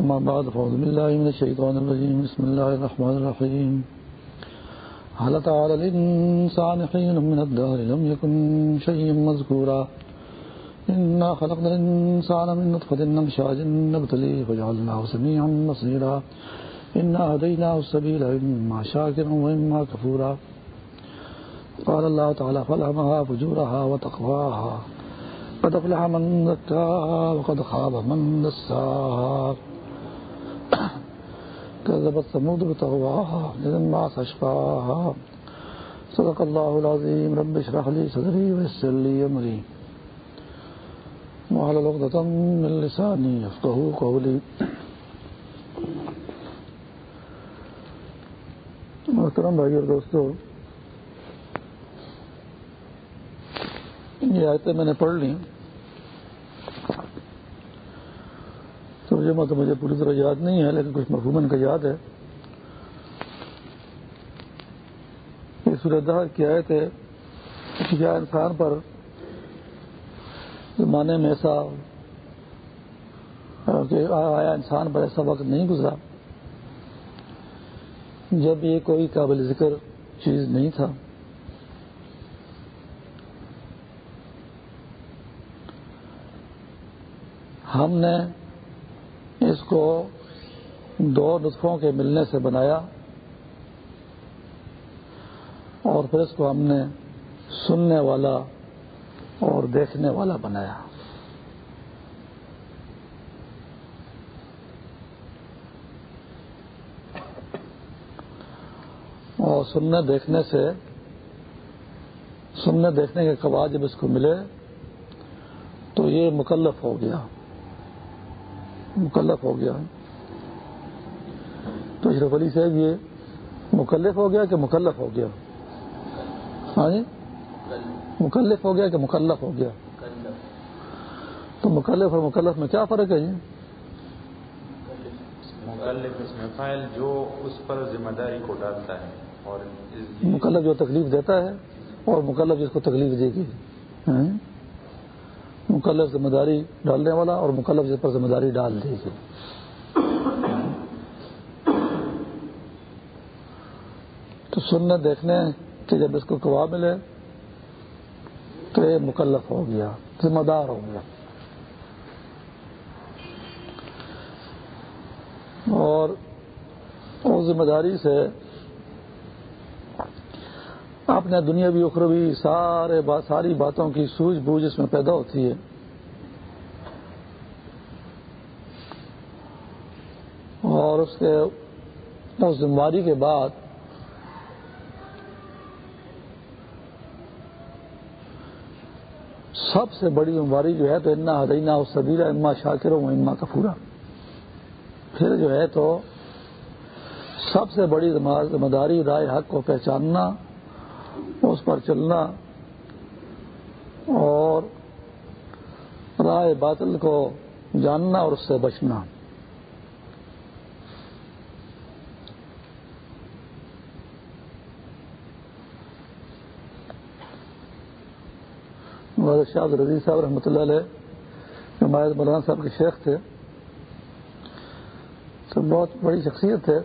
أما بعد، فأعوذ بالله من الشيطان الرجيم. بسم الله الرحمن الرحيم. هل تعالى الإنسان حين من الدار لم يكن شيئا مذكورا؟ إنا خلقنا الإنسان من نطفة نمشاج نبتليه فجعلناه سميعا بصيرا. إنا هديناه السبيل، إما شاكرا وإما كفورا. قال الله تعالى فلهمها فجورها وتقواها قد أفلح من زكاها، وقد خاب من دساها. كذبت ثمود بتغواها لما أشقاها. صدق الله العظيم. رب اشرح لي صدري ويسر لي أمري. وعلى لغدة من لساني يفقه قولي. محترم بھائی اور دوستو، یہ آیتیں میں نے پڑھ لی ترجمہ تو مجھے پوری طرح یاد نہیں ہے، لیکن کچھ مفہومن کا یاد ہے۔ یہ کی آیت ہے، کہ کیا انسان پر زمانے میں ایسا، کہ آیا انسان پر ایسا وقت نہیں گزرا جب یہ کوئی قابل ذکر چیز نہیں تھا۔ ہم نے اس کو دو نطفوں کے ملنے سے بنایا اور پھر اس کو ہم نے سننے والا اور دیکھنے والا بنایا۔ اور سننے دیکھنے سے سننے دیکھنے کے قواعد جب اس کو ملے تو یہ مکلف ہو گیا۔ مکلف ہو گیا تو اشرف علی صاحب یہ مکلف ہو گیا کہ مکلف ہو گیا؟ ہاں جی؟ مکلف ہو گیا کہ مکلف ہو گیا؟ تو مکلف اور مکلف میں کیا فرق ہے جی؟ مکلف اس میں فائل جو اس پر ذمہ داری کو ڈالتا ہے اور مکلف جو تکلیف دیتا ہے اور مکلف جس کو تکلیف دے گی۔ مکلف ذمہ داری ڈالنے والا اور مکلف پر ذمہ داری ڈال دے گی تو سننے دیکھنے کہ جب اس کو کوا ملے تو یہ مکلف ہو گیا، ذمہ دار ہو گیا۔ اور اس ذمہ داری سے اپنے دنیاوی اخروی سارے با ساری باتوں کی سوجھ بوجھ اس میں پیدا ہوتی ہے۔ اور اس کے اس ذمہ داری کے بعد سب سے بڑی ذمہ داری جو ہے تو انا ہدینہ سبیرا اما شاکر و اما کفورا۔ پھر جو ہے تو سب سے بڑی ذمہ داری رائے حق کو پہچاننا اس پر چلنا اور رائے باطل کو جاننا اور اس سے بچنا۔ شاہ رضی صاحب رحمۃ اللہ علیہ حمایت مولانا صاحب کے شیخ تھے تو بہت بڑی شخصیت تھے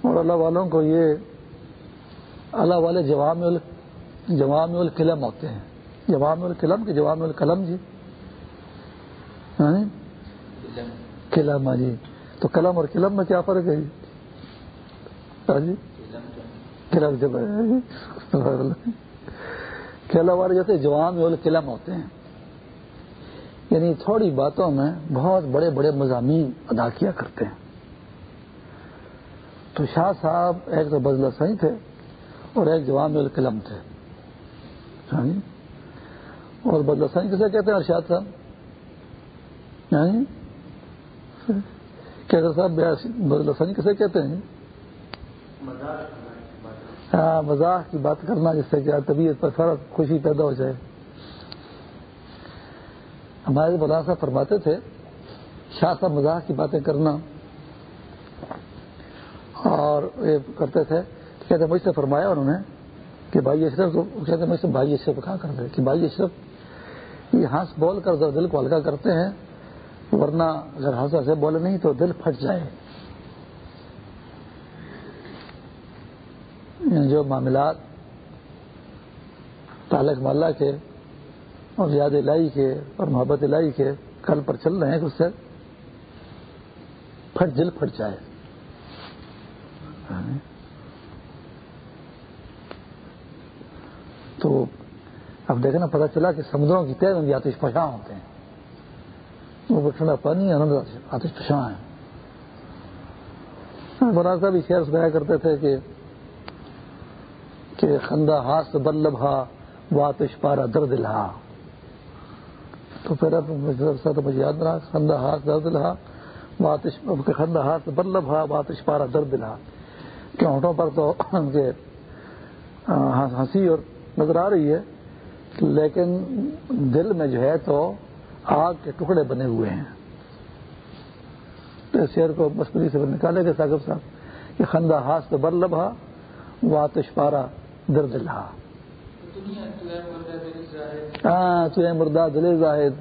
اور اللہ والوں کو یہ اللہ والے جوام جوام القلم ہوتے ہیں۔ جوام القلم کے جوام القلم جی۔ ہاں؟ قلم ہاں جی۔ تو قلم اور قلم میں کیا فرق ہے جی؟, ہاں جی۔ قلم جب قلعہ والے جیسے جوام القلم ہوتے ہیں۔ یعنی تھوڑی باتوں میں بہت بڑے بڑے مضامین ادا کیا کرتے ہیں۔ تو شاہ صاحب ایک تو بزلہ سائی تھے۔ اور ایک جوام القلم تھے۔ یعنی؟ اور بدلہ کسے کہتے ہیں، ارشاد صاحب۔ یعنی؟ کیسر صاحب بدلاسانی کسے کہتے ہیں؟ ہاں مزاح کی بات کرنا، جس سے کہ طبیعت پر فرق خوشی پیدا ہو جائے۔ ہمارے بلا صاحب فرماتے تھے، شاہ صاحب مزاح کی باتیں کرنا۔ اور یہ کرتے تھے کہتے مجھ سے فرمایا انہوں نے کہ بھائی اشرف کو کہتے مجھ سے بھائی اشرف کہاں کرتے کہ بھائی اشرف یہ ہنس بول کر دل کو ہلکا کرتے ہیں، ورنہ اگر ہنس ایسے بولے نہیں تو دل پھٹ جائے۔ یعنی جو معاملات تعلق ماللہ کے اور یاد الہی کے اور محبت الہی کے کل پر چل رہے ہیں اس سے پھٹ دل پھٹ جائے۔ تو اب دیکھنا پتا چلا کہ سمندروں کی تیز بھی آتش پشاں ہوتے ہیں۔ وہ ٹھنڈا پانی آنند آتش پشاں ہے۔ بڑا سا بھی شہر سنایا کرتے تھے کہ کہ خندہ ہاتھ بلبھا، وہ آتش پارا درد لہا۔ تو پھر اب مجھے یاد رہا، خندہ ہاتھ درد لہا، وہ آتش خندہ ہاتھ بلبھا، وہ آتش پارا درد لہا۔ کہ ہونٹوں پر تو ان کے ہاں، ہنسی اور نظر آ رہی ہے، لیکن دل میں جو ہے تو آگ کے ٹکڑے بنے ہوئے ہیں۔ تو شیر کو مستری سے نکالے گا ساگر صاحب، کہ خندہ ہاتھ سے بر لبھا وہ آتش پارا درد لہا۔ ہاں تو مردہ دل زاہد،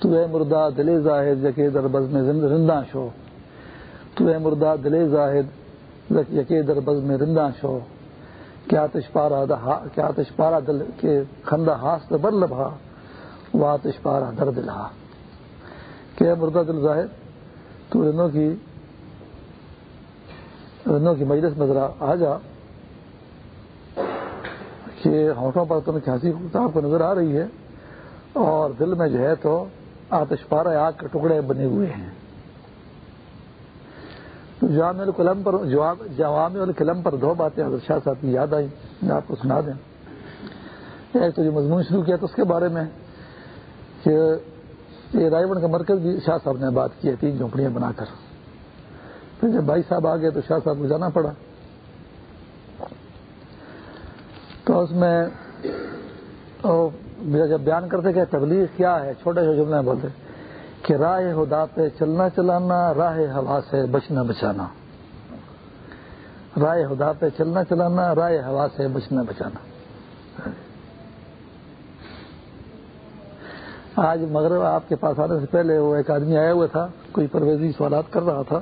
تو اے مردہ دل زاہد یقے در بز میں زندہ شو۔ تو اے مردہ دل زاہد یقے در بز میں زندہ شو۔ کیا آتش پارا کیا آتش پارا دل کے خندہ ہاس بر لبھا وہ آتش پارا درد لہا۔ کیا مردہ دل ظاہر تو رنوں کی رنوں کی مجلس میں ذرا آ جا۔ کہ ہونٹوں پر تمہیں کھانسی آپ کو نظر آ رہی ہے اور دل میں جو ہے تو آتش پارا آگ کے ٹکڑے بنے ہوئے ہیں۔ تو جامع القلم پر جوام القلم پر دو باتیں حضرت شاہ صاحب کی یاد آئی میں آپ کو سنا دیں۔ ایک تو جو مضمون شروع کیا تو اس کے بارے میں کہ یہ رائے بن کا مرکز بھی شاہ صاحب نے بات کی ہے، تین جھونپڑیاں بنا کر۔ پھر جب بھائی صاحب آ گئے تو شاہ صاحب کو جانا پڑا۔ تو اس میں جب بیان کرتے کہ تبلیغ کیا ہے، چھوٹے چھوٹے جملے بولتے۔ کہ راہ خدا پہ چلنا چلانا، راہ ہوا سے بچنا بچانا۔ رائے خدا پہ چلنا چلانا رائے ہوا سے بچنا بچانا۔ آج مغرب آپ کے پاس آنے سے پہلے وہ ایک آدمی آیا ہوا تھا، کوئی پرویزی سوالات کر رہا تھا۔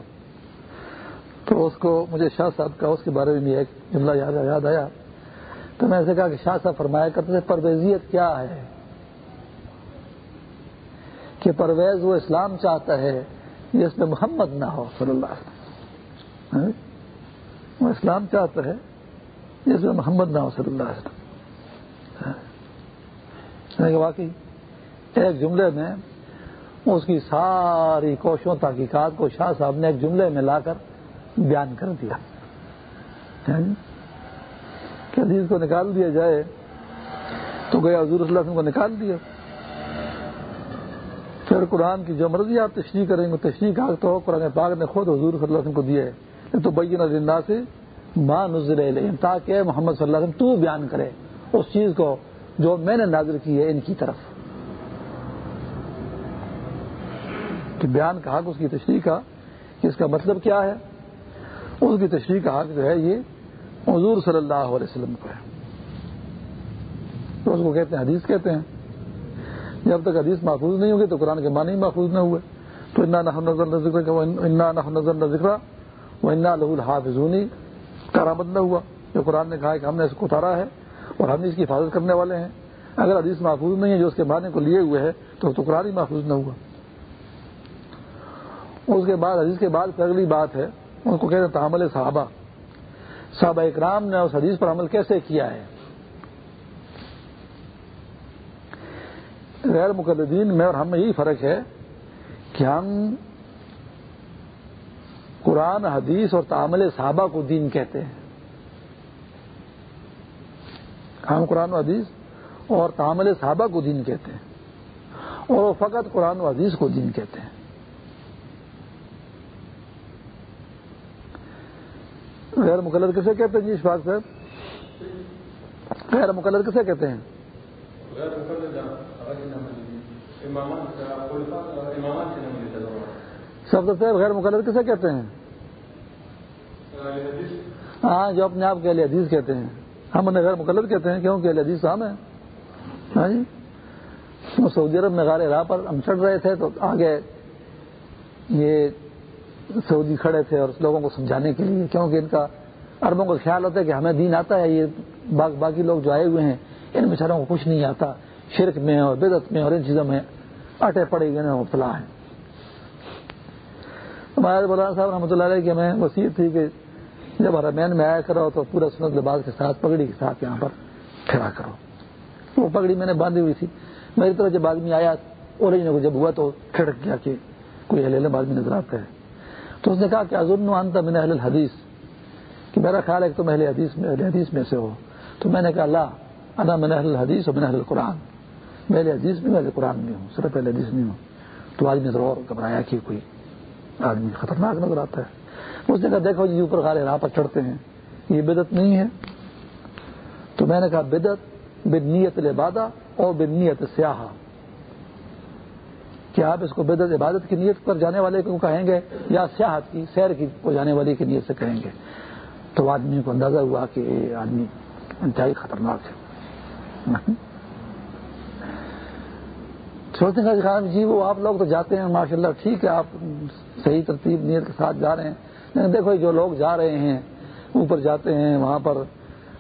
تو اس کو مجھے شاہ صاحب کا اس کے بارے میں ایک جملہ یاد آیا۔ تو میں ایسے کہا کہ شاہ صاحب فرمایا کرتے تھے، پرویزیت کیا ہے؟ کہ پرویز وہ اسلام چاہتا ہے جس میں محمد نہ ہو، صلی اللہ علیہ وسلم۔ ہاں؟ وہ اسلام چاہتا ہے جس میں محمد نہ ہو، صلی اللہ علیہ وسلم۔ ہاں؟ یعنی واقعی ایک جملے میں اس کی ساری کوششوں، تحقیقات کو شاہ صاحب نے ایک جملے میں لا کر بیان کر دیا۔ ہاں؟ کہ عزیز کو نکال دیا جائے تو گیا حضور صلی اللہ علیہ وسلم کو نکال دیا۔ پھر قرآن کی جو مرضی آپ تشریح کریں گے، تشریح کا تو قرآن پاک نے خود حضور صلی اللہ علیہ وسلم کو دیا ہے۔ تو بین زندہ سے ماں نظر تاکہ محمد صلی اللہ علیہ وسلم تو بیان کرے۔ اس چیز کو جو میں نے نازر کی ہے ان کی طرف۔ کہ بیان کا حق، اس کی تشریح کا، کہ اس کا مطلب کیا ہے؟ اس کی تشریح کا حق جو ہے، یہ حضور صلی اللہ علیہ وسلم کو ہے۔ تو اس کو کہتے ہیں، حدیث کہتے ہیں۔ جب تک حدیث محفوظ نہیں ہوگی تو قرآن کے معنی محفوظ نہ ہوئے۔ تو انا نظر نہ ذکر نظر ذکر وہ انا لہ الحافظونی کارآمد نہ ہوا۔ جو قرآن نے کہا کہ ہم نے اس کو اتارا ہے اور ہم اس کی حفاظت کرنے والے ہیں۔ اگر حدیث محفوظ نہیں ہے جو اس کے معنی کو لیے ہوئے ہے تو تو قرآن ہی محفوظ نہ ہوا۔ اس کے بعد حدیث کے بعد اگلی بات ہے۔ ان کو کہتے ہیں تحمل صحابہ۔ صحابہ اکرام نے اس حدیث پر عمل کیسے کیا ہے؟ غیر مقدین میں اور ہم میں یہی فرق ہے کہ ہم قرآن، حدیث اور تعامل صحابہ کو دین کہتے ہیں۔ ہم قرآن و حدیث اور تعامل صحابہ کو دین کہتے ہیں۔ اور وہ فقط قرآن و حدیث کو دین کہتے ہیں۔ غیر مقلد کسے کہتے ہیں جی اشفاق صاحب؟ غیر مقلد کسے کہتے ہیں؟ صاحب غیر مقلد کسے کہتے ہیں؟ ہاں جو اپنے آپ کے علی حدیث کہتے ہیں۔ ہم انہیں غیر مقلد کہتے ہیں کیوں کہ علی حدیث ہم ہے ہاں جی؟ سعودی عرب میں غار راہ پر ہم چڑھ رہے تھے تو آگے یہ سعودی کھڑے تھے اور لوگوں کو سمجھانے کے لیے کیونکہ ان کا اربوں کا خیال ہوتا ہے کہ ہمیں دین آتا ہے یہ باقی لوگ جو آئے ہوئے ہیں ان بیچاروں کو کچھ نہیں آتا۔ شرک میں اور بدت میں اور ان چیزوں میں اٹے پڑے گئے مبتلا ہیں۔ ہمارے مولانا صاحب رحمۃ اللہ علیہ کی ہمیں وسیع تھی کہ جب حرمین میں آیا کرو تو پورا سنت لباس کے ساتھ، پگڑی کے ساتھ یہاں پر کھڑا کرو۔ وہ پگڑی میں نے باندھی ہوئی تھی۔ میری طرح جب آدمی آیا اور جب ہوا تو کھڑک گیا کہ کوئی اہل آدمی نظر آتا ہے تو اس نے کہا کہ ازن انت من اہل الحدیث، کہ میرا خیال ہے کہ تم اہل حدیث میں، اہل حدیث میں سے ہو۔ تو میں نے کہا، اللہ، انا من اہل الحدیث اور من اہل القرآن۔ میں اہل حدیث میں اہل قرآن میں ہوں صرف اہل حدیث میں ہوں۔ تو آدمی ضرور اور گھبرایا کہ کوئی آدمی خطرناک نظر آتا ہے۔ اس نے کہا، دیکھو جی اوپر خالے راہ پر چڑھتے ہیں۔ یہ بدت نہیں ہے۔ تو میں نے کہا بدت بد نیت اور بد نیت سیاح کہ آپ اس کو بدت عبادت کی نیت پر جانے والے کو کہیں گے یا سیاحت کی، سیر کی، کو جانے والے کی نیت سے کہیں گے؟ تو آدمی کو اندازہ ہوا کہ آدمی انتہائی خطرناک ہے۔ سوچتے ہیں خان جی وہ آپ لوگ تو جاتے ہیں ماشاء اللہ ٹھیک ہے، آپ صحیح ترتیب، نیت کے ساتھ جا رہے ہیں۔ لیکن دیکھو، جو لوگ جا رہے ہیں، اوپر جاتے ہیں، وہاں پر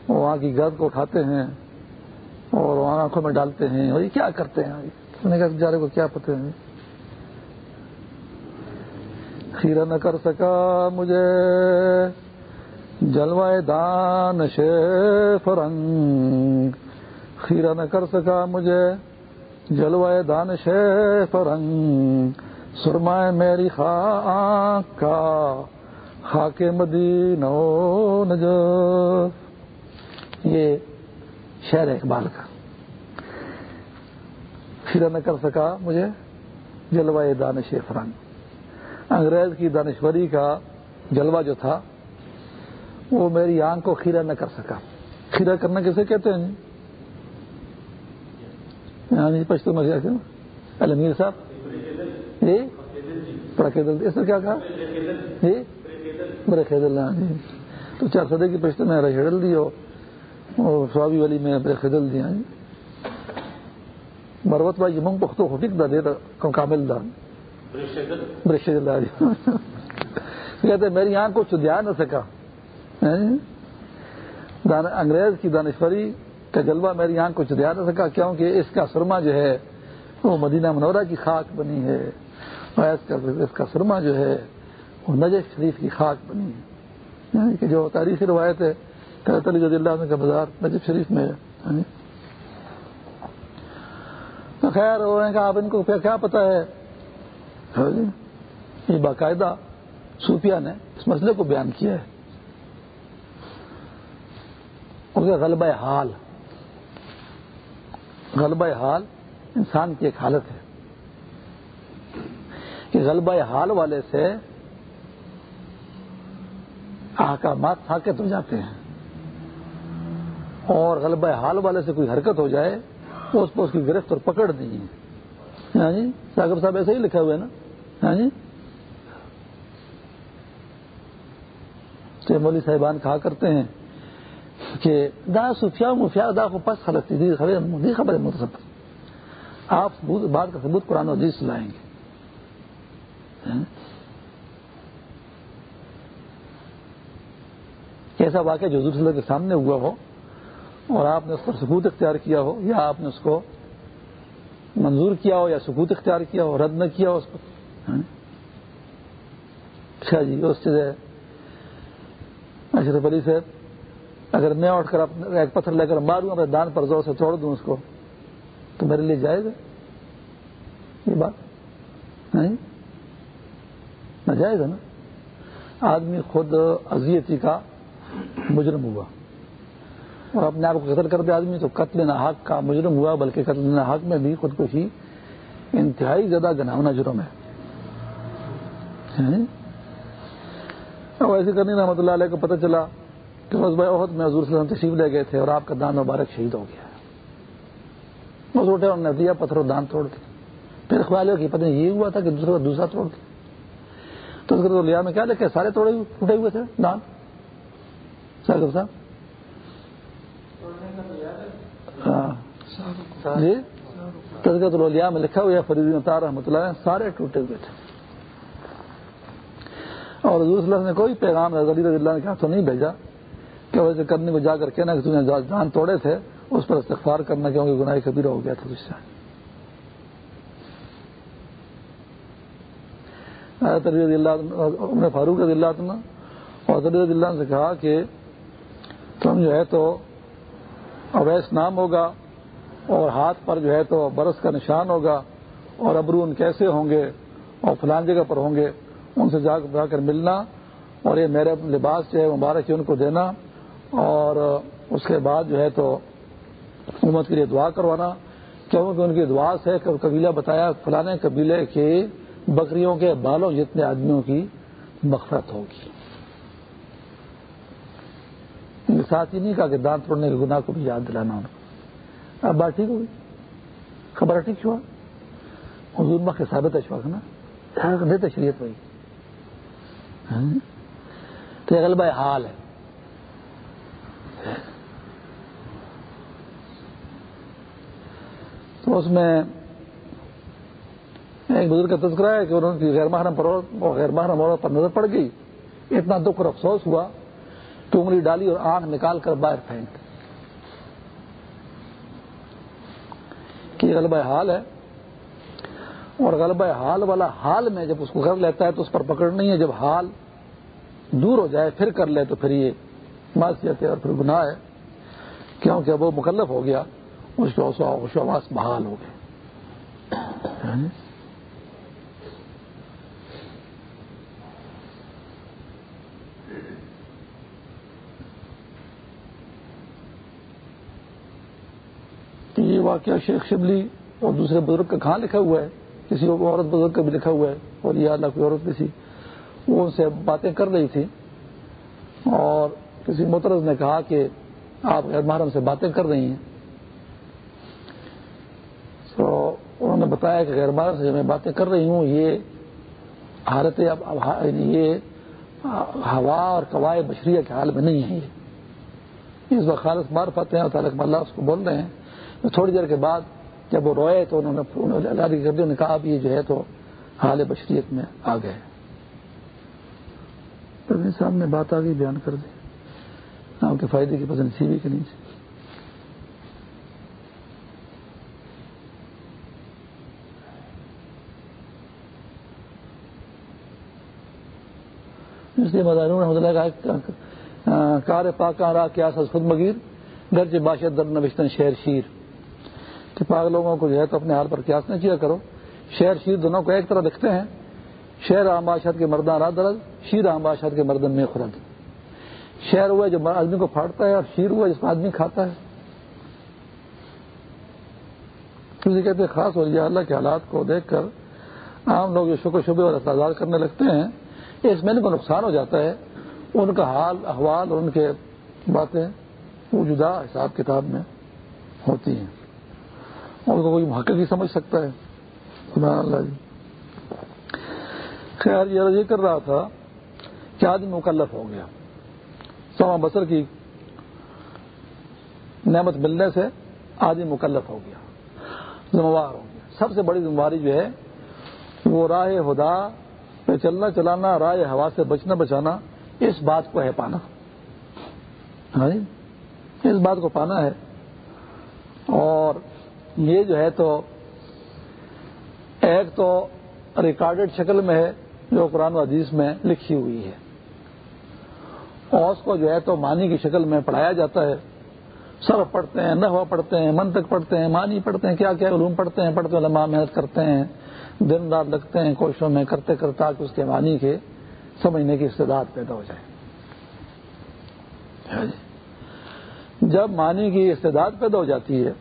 وہاں کی گرد کو اٹھاتے ہیں اور وہاں آنکھوں میں ڈالتے ہیں، اور یہ کیا کرتے ہیں؟ جا رہے کو کیا پتہ ہے؟ خیرہ نہ کر سکا مجھے، جلوائے دان فرنگ۔ خیرہ نہ کر سکا مجھے جلوائے دان فرنگ، سرمائے میری خاک کا، خاک مدینہ نجو یہ شہر اقبال کا۔ خیرہ نہ کر سکا مجھے جلوائے دانش فرنگ۔ انگریز کی دانشوری کا جلوہ جو تھا، وہ میری آنکھ کو کھیرا نہ کر سکا۔ کھیرا کرنا کیسے کہتے ہیں؟ پشتو میں المیر صاحب۔ جی؟ اس نے کیا کہا؟ جی؟ برے خیدل جی۔ تو چار سدے کی پشتو میں رشدل دی اور سوابی والی میں برے خیدل دیا جی۔ مروت بھائی منگ پختو ہوٹک دا دے کامل دان کہتے میری آنکھ کو چدیا نہ سکا انگریز کی دانشوری کا جلوہ میری آنکھ کو چدیا نہ سکا، کیونکہ اس کا سرما جو ہے، وہ مدینہ منورہ کی خاک بنی ہے۔ اور اس کا سرما جو ہے، وہ نجف شریف کی خاک بنی ہے۔ یعنی کہ جو تاریخی روایت ہے علی رضی اللہ عنہ کا بازار نجف شریف میں ہے۔ یعنی خیر آپ ان کو کیا پتا ہے؟ ہاں جی، یہ باقاعدہ صوفیہ نے اس مسئلے کو بیان کیا ہے۔ غلبہ حال۔ غلبہ حال انسان کی ایک حالت ہے۔ کہ غلبہ حال والے سے احکامات ساکت ہو جاتے ہیں۔ اور غلبہ حال والے سے کوئی حرکت ہو جائے تو اس پر اس کی گرفت اور پکڑ نہیں ہے۔ ہاں جی؟ ساگر صاحب ایسے ہی لکھا ہوا ہے نا۔ ہاں جی؟ مولی صاحبان کہا کرتے ہیں کہ دا سفیا مفیا دا کو پس خلق خلط خبر متصب آپ بات کا ثبوت قرآن عزیز لائیں گے. ہاں؟ ایسا واقعہ جو حضور کے سامنے ہوا ہو اور آپ نے اس پر ثبوت اختیار کیا ہو یا آپ نے اس کو منظور کیا ہو یا ثبوت اختیار کیا ہو، رد نہ کیا ہو اس پر. ہاں؟ اچھا جی اس سے اشرف علی صاحب اگر میں اٹھ کر ایک پتھر لے کر ماروں اپنے دان پر زور سے توڑ دوں اس کو، تو میرے لیے جائز ہے؟ یہ بات نہیں۔ جائز ہے نا؟ آدمی خود اذیتی کا مجرم ہوا۔ اور اپنے آپ کو قتل کر دے آدمی، تو قتل نہ حق کا مجرم ہوا، بلکہ قتل نہ حق میں بھی خودکشی انتہائی زیادہ گناونا جرم ہے۔ اب ایسی کرنی رحمۃ اللہ علیہ کو پتہ چلا کہ بس عہد میں حضور صلی اللہ علیہ وسلم تشریف لے گئے تھے اور آپ کا دان مبارک شہید ہو گیا بس اٹھے انہوں نے دیا پتھر دان توڑ کے، پھر اخبار کی پتہ یہ ہوا تھا کہ دوسرے کا دوسرا توڑ دیا تو اس کے لیا میں کیا لکھے؟ سارے توڑے ٹوٹے ہوئے تھے؟ دان۔ ساگر صاحب ہاں۔ جی؟ تذکرت الولیا میں لکھا ہوا فرید تار رحمۃ اللہ سارے ٹوٹے ہوئے تھے۔ اور حضور صلی اللہ نے کوئی پیغام رضی اللہ نے کہا تو نہیں بھیجا۔ کہ ویسے کرنے کو جا کر کہنا کہ تم نے جان توڑے تھے، اس پر استغفار کرنا کیونکہ گناہ کبیر ہو گیا تھا اس سے اللہ فاروق رضی اللہ عنہ اور رضی اللہ سے کہا کہ تم جو ہے تو اویس نام ہوگا اور ہاتھ پر جو ہے تو برس کا نشان ہوگا اور ابرون کیسے ہوں گے اور فلان جگہ پر ہوں گے، ان سے جا کر ملنا اور یہ میرے لباس جو ہے مبارک ان کو دینا۔ اور اس کے بعد جو ہے تو حکومت کے لیے دعا کروانا۔ کیونکہ ان کی دعا سے قبیلہ بتایا، فلانے قبیلے کے بکریوں کے بالوں جتنے آدمیوں کی مغفرت ہوگی۔ ساتھ ہی نہیں کہا کہ دانت توڑنے کے گناہ کو بھی یاد دلانا ہونا۔ اب بات ٹھیک ہوگی خبر ٹھیک ہوا؟ حضور مخ ثابت ہے شوق نا؟ دیتے شریعت بھائی تو غلبہ حال ہے۔ تو اس میں ایک بزرگ کا تذکرہ ہے کہ انہوں کی غیر محرم پر غیر محرم عورت پر نظر پڑ گئی۔ اتنا دکھ اور افسوس ہوا کہ انگلی ڈالی اور آنکھ نکال کر باہر پھینک کہ غلبہ حال ہے۔ اور غلبہ حال والا حال میں جب اس کو کر لیتا ہے تو اس پر پکڑ نہیں ہے۔ جب حال دور ہو جائے، پھر کر لے تو پھر یہ معاشیت ہے اور پھر گناہ ہے۔ کیونکہ وہ مکلف ہو گیا۔ اس کو آواس بحال ہو گئے یعنی؟ یہ واقعہ شیخ شبلی اور دوسرے بزرگ کا کہاں لکھا ہوا ہے؟ کسی عورت بزرگ کا بھی لکھا ہوا ہے اور یہ اللہ کوئی عورت کسی وہ ان سے باتیں کر رہی تھی اور کسی مترز نے کہا کہ آپ غیر محرم سے باتیں کر رہی ہیں تو انہوں نے بتایا کہ غیر محرم سے میں باتیں کر رہی ہوں، یہ حالت یعنی یہ ہوا اور قواعد بشریہ کے حال میں نہیں ہے یہ۔ اس وقت خالص مار پاتے ہیں اور تعلق اللہ اس کو بول رہے ہیں۔ تھوڑی دیر کے بعد جب وہ روئے تو انہوں نے اللہ کی کر دی کہا، اب یہ جو ہے تو حال بشریت میں آ گئے۔ اپنے سامنے بات آگے بیان کر دیں آپ کے فائدے کی پسند سی بھی کرنی چاہیے اس لیے مدارون رحمۃ اللہ کا کار پاک را کیا خود مگیر گرج باشد در نوشتن شہر شیر۔ کہ پاک لوگوں کو جو ہے تو اپنے حال پر قیاس نہ کیا کرو۔ شہر شیر دونوں کو ایک طرح دکھتے ہیں۔ شہر عام بادشاہ کے مردان را درد شیر عام بادشاہ کے مردن میں خرد۔ شہر ہوا جو آدمی کو پھاڑتا ہے اور شیر ہوا جس کو آدمی کھاتا ہے۔ کسی کہتے ہیں، خاص ولی اللہ کے حالات کو دیکھ کر عام لوگ جو شکر شبے اور اعتراض کرنے لگتے ہیں اس میں کو نقصان ہو جاتا ہے، ان کا حال، احوال اور ان کے باتیں وہ جدا حساب کتاب میں ہوتی ہیں۔ ان کو کوئی محقق ہی سمجھ سکتا ہے۔ سبحان اللہ جی۔ خیر، یہ کر رہا تھا کہ آدمی مکلف ہو گیا۔ سوا بسر کی نعمت ملنے سے آدمی مکلف ہو گیا۔ ذمہ وار ہو گیا۔ سب سے بڑی ذمہ داری جو ہے، وہ راہ خدا پہ چلنا چلانا، رائے ہوا سے بچنا، بچانا، اس بات کو ہے پانا۔ ہاں جی؟ اس بات کو پانا ہے۔ اور یہ جو ہے تو ایک تو ریکارڈڈ شکل میں ہے، جو قرآن و حدیث میں لکھی ہوئی ہے۔ اور اس کو جو ہے تو معنی کی شکل میں پڑھایا جاتا ہے۔ سر پڑھتے ہیں، نحو پڑھتے ہیں، منطق پڑھتے ہیں، معنی پڑھتے ہیں، کیا کیا علوم پڑھتے ہیں، پڑھتے علماء محنت کرتے ہیں۔ دن رات لگتے ہیں کوششوں میں کرتے کرتے تاکہ اس کے معنی کے سمجھنے کی استعداد پیدا ہو جائے ہاں جی۔ جب معنی کی استعداد پیدا ہو جاتی ہے،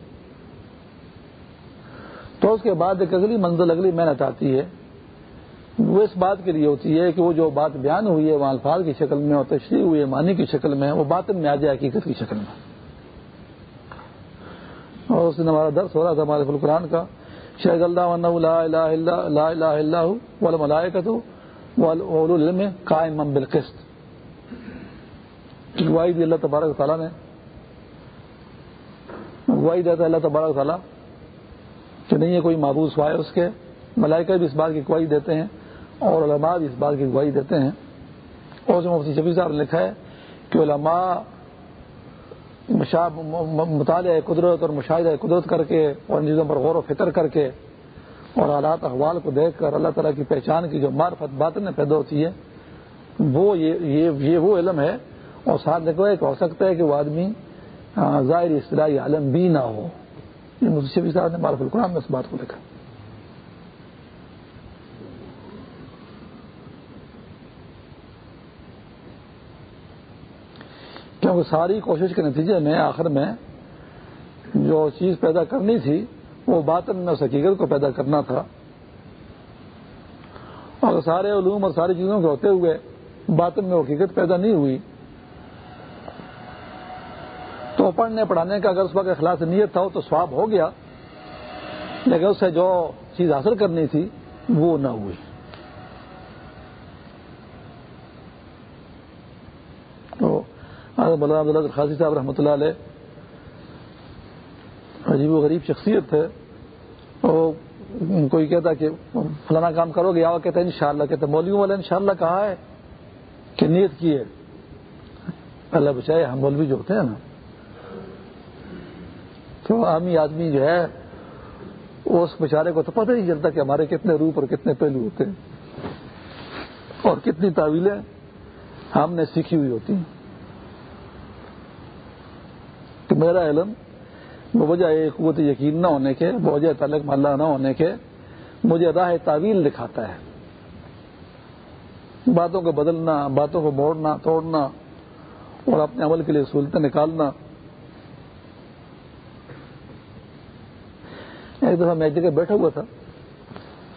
تو اس کے بعد ایک اگلی منزل، اگلی محنت آتی ہے۔ وہ اس بات کے لیے ہوتی ہے کہ وہ جو بات بیان ہوئی ہے، وہ الفاظ کی شکل میں اور تشریح ہوئی ہے، معنی کی شکل میں، وہ بات میں آ جائے حقیقت کی شکل میں۔ اور اس دن ہمارا درس ہو رہا تھا ہمارے فلقرآن کا۔ شیخ اللہ قائم بالقسط۔ گواہی دی اللہ تبارک تعالیٰ نے گواہی دیتا اللہ تبارک تعالیٰ کہ نہیں ہے کوئی معبود سوائے اس کے۔ ملائکہ بھی اس بات کی گواہی دیتے ہیں اور علماء بھی اس بات کی گواہی دیتے ہیں۔ اور جو مفتی شفیع صاحب نے لکھا ہے کہ علماء مطالعہ قدرت اور مشاہدہ قدرت کر کے اور ان چیزوں پر غور و فکر کر کے اور حالات احوال کو دیکھ کر اللہ تعالیٰ کی پہچان کی جو معرفت باطن پیدا ہوتی ہے، وہ یہ وہ علم ہے اور ساتھ دیکھو ایک ہو سکتا ہے کہ وہ آدمی ظاہر اصطلاحی عالم بھی نہ ہو۔ یہ مفتی صاحب نے معرف القرآن میں اس بات کو لکھا۔ کیونکہ ساری کوشش کے نتیجے میں، آخر میں جو چیز پیدا کرنی تھی، وہ باطن میں، اس حقیقت کو پیدا کرنا تھا۔ اور سارے علوم اور ساری چیزوں کے ہوتے ہوئے باطن میں حقیقت پیدا نہیں ہوئی۔ تو پڑھنے، پڑھانے کا اگر اس وقت اخلاص نیت تھا تو سواب ہو گیا، لیکن اس سے جو چیز حاصل کرنی تھی، وہ نہ ہوئی۔ بلرام عبد خاصی صاحب رحمۃ اللہ علیہ عجیب و غریب شخصیت ہے۔ کوئی کہتا کہ فلانا کام کرو گے یا کہتا ہے انشاءاللہ، کہتا مولویوں والے انشاءاللہ کہا ہے؟ کہ نیت کی ہے۔ اللہ بچائے، ہم مولوی جو ہوتے ہیں نا۔ تو عامی آدمی جو ہے اس بیچارے کو تو پتہ نہیں چلتا کہ ہمارے کتنے روپ اور کتنے پہلو ہوتے ہیں۔ اور کتنی تعویلیں ہم نے سیکھی ہوئی ہوتی ہیں۔ کہ میرا علم بوجہ قوت یقین نہ ہونے کے، بوجہ تعلق محلہ نہ ہونے کے مجھے راہ تعویل دکھاتا ہے۔ باتوں کو بدلنا، باتوں کو موڑنا، توڑنا اور اپنے عمل کے لیے سہولتیں نکالنا۔ ایک دفعہ میں ایک جگہ بیٹھا ہوا تھا،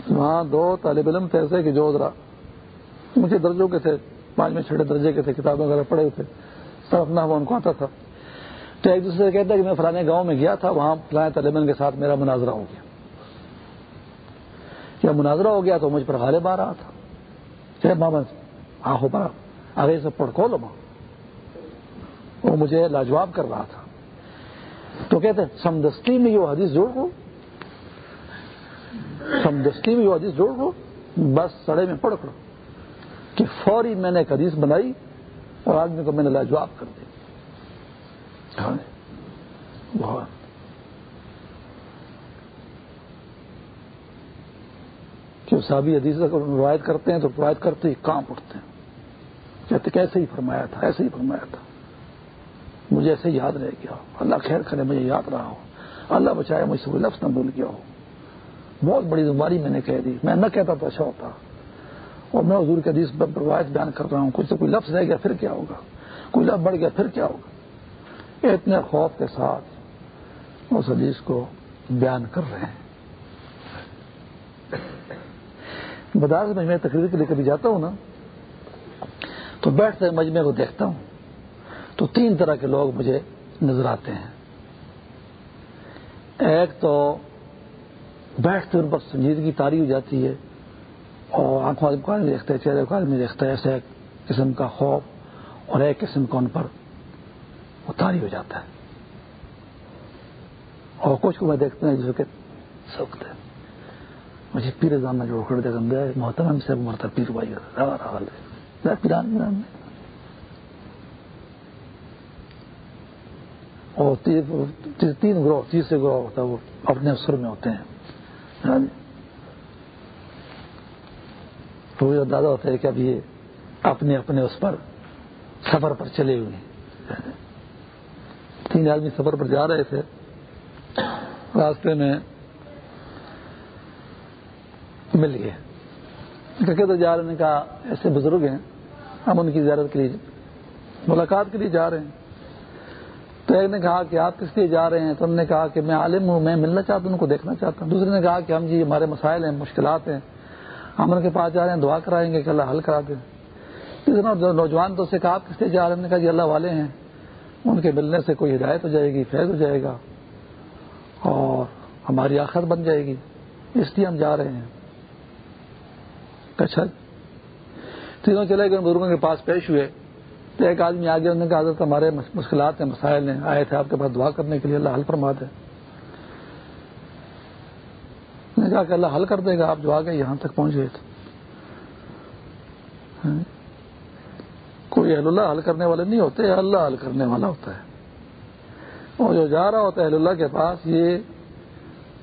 وہاں دو طالب علم تھے ایسے کہ جو ذرا مجھے درجوں کے تھے، پانچویں چھٹے درجے کے تھے، کتابیں وغیرہ پڑھے ہوئے تھے سب اپنا ہوا ان کو آتا تھا۔ تو ایک دوسرے سے کہتا ہے کہ میں فلانے گاؤں میں گیا تھا، وہاں فلاں طالبان کے ساتھ میرا مناظرہ ہو گیا۔ جب مناظرہ ہو گیا تو مجھ پر غالب آ رہا تھا۔ چاہے ماما آنکھوں پر آگے سے پڑھ کھولو ماں۔ وہ مجھے لاجواب کر رہا تھا۔ تو کہتے سمدستی میں یہ حدیث جوڑ دو۔ سمدستی میں یہ حدیث جوڑ دو۔ بس سڑے میں پڑھ کرو کہ فوری میں نے ایک حدیث بنائی اور آدمی کو میں نے لاجواب کر دیا۔ ہاں؟ بہت۔ کہ صحابی حدیث روایت کرتے ہیں تو روایت کرتے ہی کام اٹھتے ہیں۔ کہتے کیسے ہی فرمایا تھا، ایسے ہی فرمایا تھا۔ مجھے ایسے یاد رہ گیا۔ اللہ خیر کرے، مجھے یاد رہا ہو۔ اللہ بچائے، مجھ سے کوئی لفظ نہ بھول گیا ہو۔ بہت بڑی بیماری میں نے کہہ دی۔ میں نہ کہتا تو اچھا ہوتا اور میں حضور کے حدیث پر روایت بیان کر رہا ہوں۔ کچھ تو کوئی لفظ رہ گیا، پھر کیا ہوگا؟ کوئی لفظ بڑھ گیا، پھر کیا ہوگا؟ اتنے خوف کے ساتھ اس حدیث کو بیان کر رہے ہیں۔ بدار سے میں تقریر کے لیے کبھی جاتا ہوں نا، تو بیٹھتے مجمے کو دیکھتا ہوں، تو تین طرح کے لوگ مجھے نظر آتے ہیں۔ ایک تو بیٹھتے ان پر سنجیدگی تاری ہو جاتی ہے اور آنکھوں کو آدمی دیکھتے چہرے کو آدمی دیکھتا ہے ایسے ایک قسم کا خوف اور ایک قسم کا ان پر تاری ہو جاتا ہے۔ اور کچھ کو میں دیکھتا ہوں جسے کہ سخت ہے۔ مجھے پیر جاننا جو کر دے گا محترم سے مرتا پیر بھائی پیران پیران اور تین گروہ، تیسرے گروہ ہوتا ہے، وہ اپنے سر میں ہوتے ہیں۔ ہاں جی۔ تو وہ اندازہ ہوتا ہے کہ اب یہ اپنے اپنے اس پر سفر پر چلے ہوئے ہیں۔ تین آدمی سفر پر جا رہے تھے، راستے میں مل گئے۔ تو جا رہے ہیں کہا ایسے بزرگ ہیں، ہم ان کی زیارت کے لیے ملاقات کے لیے جا رہے ہیں۔ تو ایک نے کہا کہ آپ کس لیے جا رہے ہیں؟ تو انہوں نے کہا کہ میں عالم ہوں، میں ملنا چاہتا ہوں، ان کو دیکھنا چاہتا ہوں۔ دوسرے نے کہا کہ ہم جی ہمارے مسائل ہیں، مشکلات ہیں، ہم ان کے پاس جا رہے ہیں، دعا کرائیں گے کہ اللہ حل کرا دیں نوجوان تو سے کہا، آپ کس لیے جا رہے ہیں؟ کہا جی اللہ والے ہیں۔ ان کے ملنے سے کوئی ہدایت ہو جائے گی، فیض ہو جائے گا اور ہماری آخر بن جائے گی۔ اس لیے ہم جا رہے ہیں۔ اچھا۔ تینوں چلے گئے بزرگوں کے پاس پیش ہوئے۔ تو ایک آدمی آگے انہوں نے کہا، حضرت ہمارے مشکلات ہیں، مسائل ہیں، آئے تھے آپ کے پاس دعا کرنے کے لیے، اللہ حل فرما دے۔ نے کہا کہ اللہ حل کر دے گا، آپ جو آ گئے یہاں تک پہنچ گئے تھے۔ ہاں۔ کوئی اہل اللہ حل کرنے والے نہیں ہوتے اللہ حل کرنے والا ہوتا ہے۔ اور جو جا رہا ہوتا ہے اہل اللہ کے پاس، یہ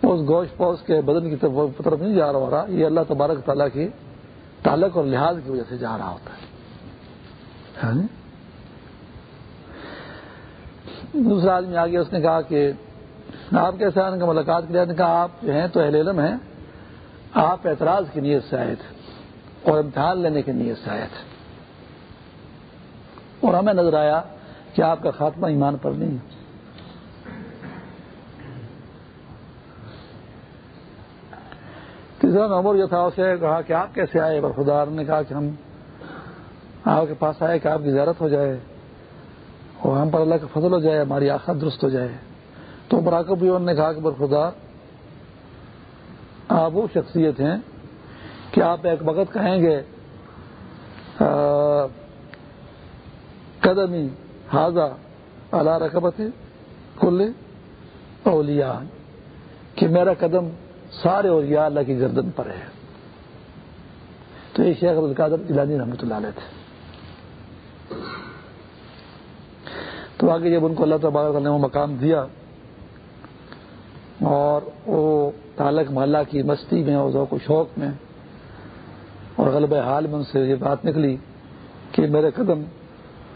اس گوشت پوش کے بدن کی طرف نہیں جا رہا ہو رہا، یہ اللہ تبارک تعالیٰ کی تعلق اور لحاظ کی وجہ سے جا رہا ہوتا ہے۔ ہاں جی؟ دوسرا آدمی آگے اس نے کہا کہ آپ کیسے آنے کا ملاقات کیا نے کہا، آپ جو ہیں تو اہل علم ہیں، آپ اعتراض کی نیت سے آئے تھے اور امتحان لینے کی نیت سے آئے تھے۔ اور ہمیں نظر آیا کہ آپ کا خاتمہ ایمان پر نہیں ہے۔ تیسرا نمبر جو تھا، اسے کہا کہ آپ کیسے آئے؟ برخدار نے کہا کہ ہم آپ کے پاس آئے کہ آپ کی زیارت ہو جائے اور ہم پر اللہ کا فضل ہو جائے، ہماری آخر درست ہو جائے۔ تو براکب بھی نے کہا کہ برخدار آپ وہ شخصیت ہیں کہ آپ ایک وقت کہیں گے قدمی حاضہ اللہ رقبت کل اولیاء کہ میرا قدم سارے اولیاء اللہ کی گردن پر ہے. تو یہ شیخ القادر جلانی رحمۃ اللہ علیہ تھے. تو آگے جب ان کو اللہ تبارک نے وہ مقام دیا اور وہ تعلق محلہ کی مستی میں اور ذوق و شوق میں اور غلب حال میں ان سے یہ بات نکلی کہ میرے قدم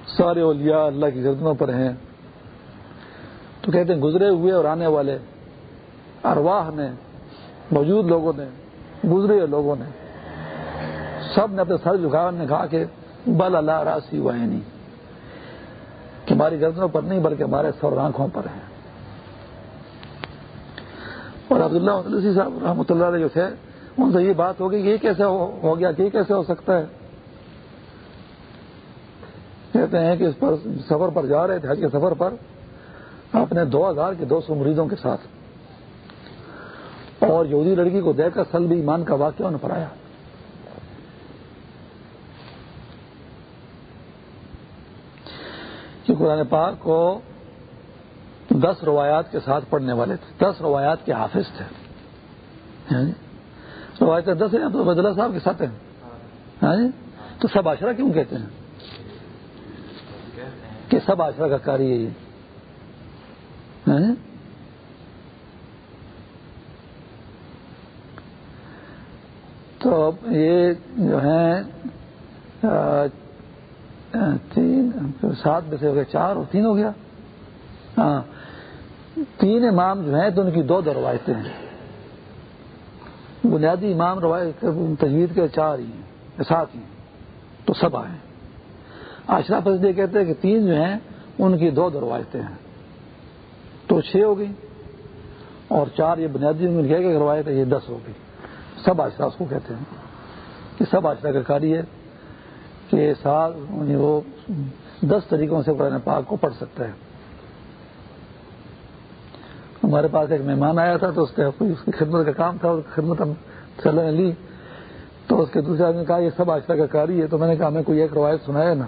سارے اولیاء اللہ کی گردنوں پر ہیں۔ تو کہتے ہیں گزرے ہوئے اور آنے والے ارواح نے، موجود لوگوں نے، گزرے ہوئے لوگوں نے، سب نے اپنے سر جھکا نے کہا کہ بل اللہ راسی وائنی کہ ہماری گردنوں پر نہیں بلکہ ہمارے سر آنکھوں پر ہیں۔ اور عبداللہ صاحب رحمۃ اللہ علیہ جو تھے، ان سے یہ بات ہوگی یہ کیسے ہو گیا، کہ یہ کیسے ہو سکتا ہے؟ کہتے ہیں کہ اس پر سفر پر جا رہے تھے، حج کے سفر پر، اپنے دو ہزار کے دو سو مریضوں کے ساتھ۔ اور یہودی لڑکی کو دیکھ کر سلبی ایمان کا واقعہ ان پر کہ قرآن پاک کو دس روایات کے ساتھ پڑھنے والے تھے۔ دس روایات کے حافظ تھے۔ ہاں جی؟ روایتیں دس ہیں تو بدلا صاحب کے ساتھ ہیں۔ ہاں جی؟ تو سب آشرا کیوں کہتے ہیں؟ کہ سب آشرا کا کاری ہے یہ۔ ہاں؟ تو یہ جو ہیں تین، سات میں سے ہو گیا، چار اور تین ہو گیا۔ ہاں تین امام جو ہیں تو ان کی دو دو روایتیں ہیں۔ بنیادی امام روایت، تجوید کے چار ہی ہیں سات ہی تو سب آئے آشرا فضدے کہتے ہیں کہ تین جو ہیں، ان کی دو دو ہیں۔ تو چھ ہو گئی اور چار یہ بنیادی روایت ہے، یہ دس ہو گئی۔ سب آشرا اس کو کہتے ہیں۔ کہ سب آشرا کا کاری ہے کہ سال یعنی وہ دس طریقوں سے قرآن پاک کو پڑھ سکتا ہے۔ ہمارے پاس ایک مہمان آیا تھا تو اس کے اس کی خدمت کا کام تھا، اور خدمت ہم چلنے لی۔ تو اس کے دوسرے آدمی نے کہا، یہ سب آشرا کا کاری ہے۔ تو میں نے کہا، ہمیں کوئی ایک روایت سنایا نا؟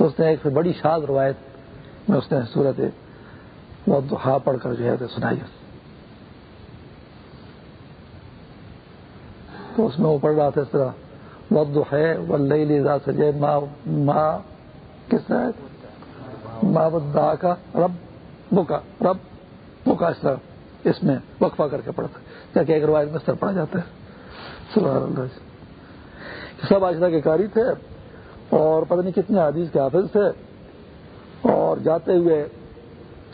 تو اس نے ایک سے بڑی شاد روایت میں اس نے صورت بہت ہا پڑھ کر جو ہے سنائی تو اس میں وہ پڑھ رہا تھا اس طرح وقت ہے ولی سجے ماں کس طرح ماں بدا کا، رب بکا رب بکا، اس طرح اس میں وقفہ کر کے پڑھتا کیا کہ ایک روایت میں سر پڑا جاتا ہے۔ سبحان اللہ۔ سب آجرا کے کاری تھے۔ اور پتہ نہیں کتنے حدیث کے حافظ تھے اور جاتے ہوئے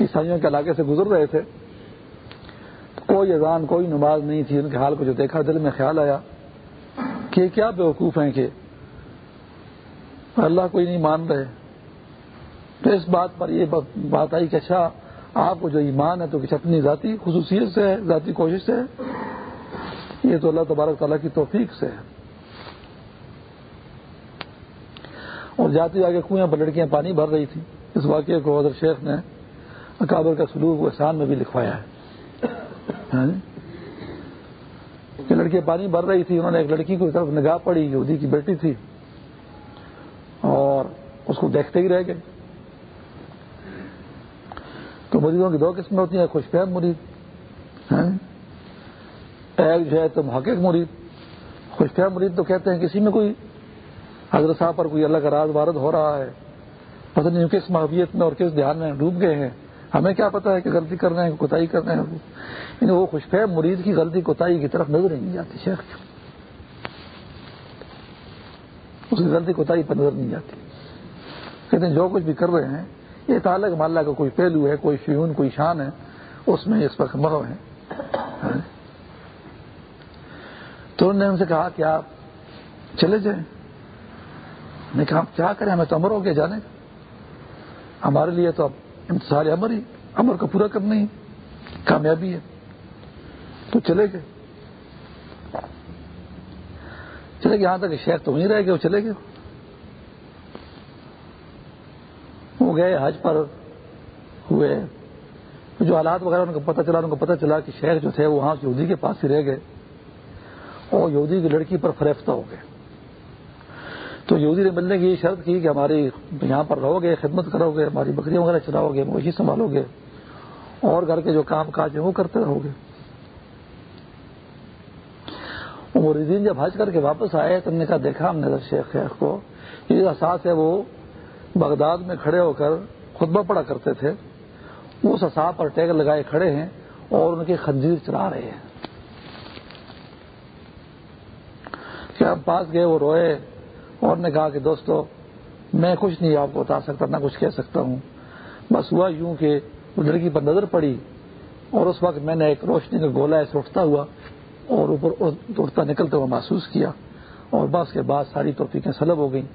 عیسائیوں کے علاقے سے گزر رہے تھے۔ کوئی اذان، کوئی نماز نہیں تھی۔ ان کے حال کو جو دیکھا، دل میں خیال آیا کہ کیا بیوقوف ہیں کہ اللہ کوئی نہیں مان رہے۔ تو اس بات پر یہ بات آئی کہ اچھا آپ کو جو ایمان ہے تو کچھ اپنی ذاتی خصوصیت سے ہے، ذاتی کوشش سے ہے۔ یہ تو اللہ تبارک تعالیٰ کی توفیق سے ہے۔ اور جاتے آگے کنویں پر لڑکیاں پانی بھر رہی تھی اس واقعے کو حضرت شیخ نے اکابر کا سلوک احسان میں بھی لکھوایا ہے۔ ہاں جی؟ کہ لڑکیاں پانی بھر رہی تھی انہوں نے ایک لڑکی کو طرف نگاہ پڑی، یہودی کی بیٹی تھی، اور اس کو دیکھتے ہی رہ گئے۔ تو مریضوں کی دو قسمیں ہوتی ہیں خوش فہم مرید ہاں جی؟ ایک جو ہے تو محقق مرید خوش فہم مرید تو کہتے ہیں کسی میں کوئی حضرت صاحب پر کوئی اللہ کا راز وارد ہو رہا ہے؟ پتہ نہیں کس محبیت میں اور کس دھیان میں ڈوب گئے ہیں۔ ہمیں کیا پتا ہے کہ غلطی کرنا ہے کوتا کرنا ہے یعنی وہ خوش فہم مرید کی غلطی کوتاہی کی طرف نظر نہیں جاتی شیخ۔ اس کی غلطی کوتاہی پر نظر نہیں جاتی کہتے ہیں، جو کچھ بھی کر رہے ہیں، یہ تعلق ماللہ کا کوئی پہلو ہے، کوئی شیون، کوئی شان ہے، اس میں اس پر مرو ہے۔ تو انہوں نے ان سے کہا کہ آپ چلے جائیں۔ نے کہا، کیا کریں، ہمیں تو امر ہو گیا جانے کا۔ ہمارے لیے تو اب انتظار امر ہی، امر کو پورا کرنا ہی کامیابی ہے۔ تو چلے گئے۔ چلے گئے، یہاں تک شیخ تو وہیں رہ گئے، وہ چلے گئے۔ وہ گئے حج پر، ہوئے۔ جو حالات وغیرہ ان کو پتہ چلا، ان کو پتہ چلا کہ شیخ جو تھے، وہ وہاں یہودی کے پاس ہی رہ گئے۔ اور یہودی کی لڑکی پر فریفتہ ہو گئے۔ تو یہودی نے ملنے کی یہ شرط کی کہ ہماری یہاں پر رہو گے، خدمت کرو گے، ہماری بکریاں وغیرہ چلاؤ گے، مویشی سنبھالو گے، اور گھر کے جو کام کاج ہیں وہ کرتے رہو گے۔ مریدین جب حج کر کے واپس آئے تو ہم نے کہا، دیکھا ہم نے شیخ شیخ کو، یہ احساس ہے وہ بغداد میں کھڑے ہو کر خطبہ پڑا کرتے تھے۔ اس اصاب پر ٹیگ لگائے کھڑے ہیں اور ان کی خنجیر چلا رہے ہیں۔ کیا پاس گئے، وہ روئے۔ اور نے کہا کہ دوستو، میں کچھ نہیں آپ کو بتا سکتا، نہ کچھ کہہ سکتا ہوں۔ بس ہوا یوں کہ وہ لڑکی پر نظر پڑی اور اس وقت میں نے ایک روشنی کا گولا ایسے اٹھتا ہوا اور اوپر اٹھتا نکلتا ہوا محسوس کیا اور بس کے بعد ساری توفیقیں سلب ہو گئیں۔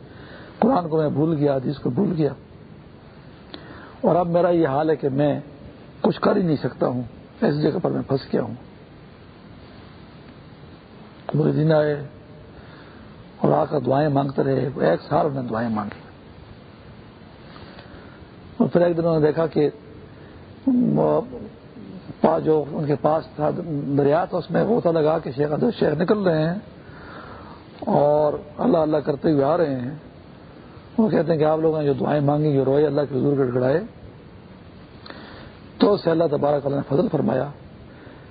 قرآن کو میں بھول گیا، حدیث کو بھول گیا۔ اور اب میرا یہ حال ہے کہ میں کچھ کر ہی نہیں سکتا ہوں۔ ایسی جگہ پر میں پھنس گیا ہوں۔ پورے دن آئے اور آ کر دعائیں مانگتے رہے، ایک سال انہوں نے دعائیں مانگی۔ اور پھر ایک دن انہوں نے دیکھا کہ جو ان کے پاس تھا دریا تھا اس میں غوطہ لگا کہ شیخ شیخ نکل رہے ہیں اور اللہ اللہ کرتے ہوئے آ رہے ہیں۔ وہ کہتے ہیں کہ آپ لوگوں نے جو دعائیں مانگی جو روئے اللہ کے حضور گڑ گڑائے۔ تو سے اللہ تبارک اللہ نے فضل فرمایا۔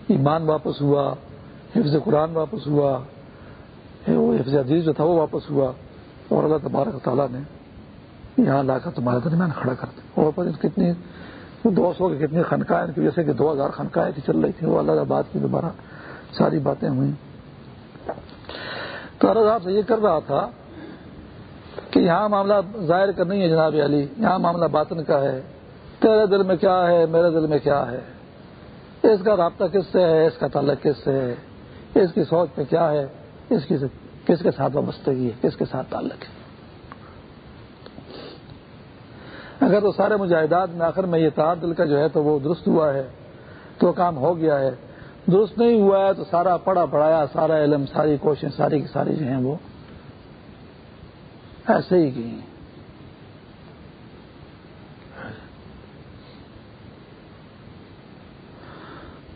ایمان واپس ہوا، حفظ قرآن واپس ہوا۔ حفظ عزیز جو تھا وہ واپس ہوا اور اللہ تبارک تعالیٰ نے یہاں لا کر تمہارے درمیان کھڑا کر دیا۔ اور پر کتنی دو سو کی کتنی خنقاہیں کی وجہ سے کہ دو ہزار خنقاہیں کی چل رہی تھی، وہ اللہ آباد کی دوبارہ ساری باتیں ہوئیں۔ تو اللہ صاحب سے یہ کر رہا تھا کہ یہاں معاملہ ظاہر کا نہیں ہے جناب علی، یہاں معاملہ باطن کا ہے۔ تیرے دل میں کیا ہے، میرے دل میں کیا ہے؟ اس کا رابطہ کس سے ہے؟ اس کا تعلق کس سے ہے؟ اس کی سوچ میں کیا ہے؟ اس کی کس کے ساتھ وابستگی ہے؟ کس کے ساتھ تعلق ہے؟ اگر تو سارے مجاہدات میں آخر میں یہ تار دل کا جو ہے تو وہ درست ہوا ہے، تو کام ہو گیا ہے۔ درست نہیں ہوا ہے تو سارا پڑھا پڑھایا سارا علم، ساری کوشش ساری کی ساری جو ہیں وہ ایسے ہی گئی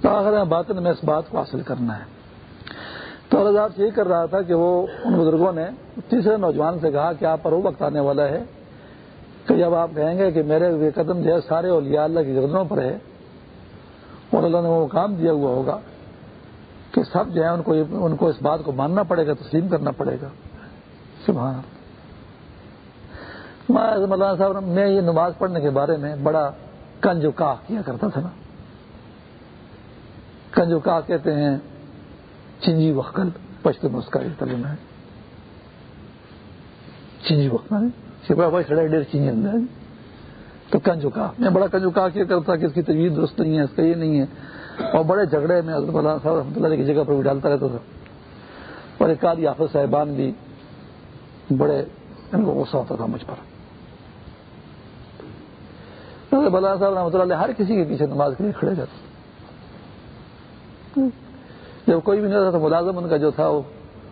تو آخر باطن میں اس بات کو حاصل کرنا ہے۔ تو اللہ سے یہ کر رہا تھا کہ وہ ان بزرگوں نے تیسرے نوجوان سے کہا کہ آپ پر وہ وقت آنے والا ہے کہ جب آپ کہیں گے کہ میرے قدم جو ہے سارے اولیاء اللہ کی گردنوں پر ہے اور اللہ نے وہ کام دیا ہوا ہوگا کہ سب جو ہے ان کو ان کو اس بات کو ماننا پڑے گا، تسلیم کرنا پڑے گا۔ سبحان مولانا صاحب، میں یہ نماز پڑھنے کے بارے میں بڑا کنجو کا کیا کرتا تھا نا۔ کنجو کا کہتے ہیں چنجی وقل پشتم اس کا تعلیم ہے۔ چنجی وقل سپاہ بھائی کھڑا ڈیر چینی اندر تو کنجو کا۔ میں بڑا کنجو کا کیا کرتا کہ اس کی تجویز درست نہیں ہے، اس کا یہ نہیں ہے۔ اور بڑے جھگڑے میں حضرت مولانا صاحب رحمۃ اللہ کی جگہ پر بھی ڈالتا رہتا تھا۔ اور ایک آدھی آفر صاحبان بھی بڑے ان کو غصہ ہوتا تھا مجھ پر۔ مولانا صاحب رحمۃ اللہ ہر کسی کے پیچھے نماز کے لیے کھڑے جاتے جب کوئی بھی نہیں ہوتا تو ملازم ان کا جو تھا، وہ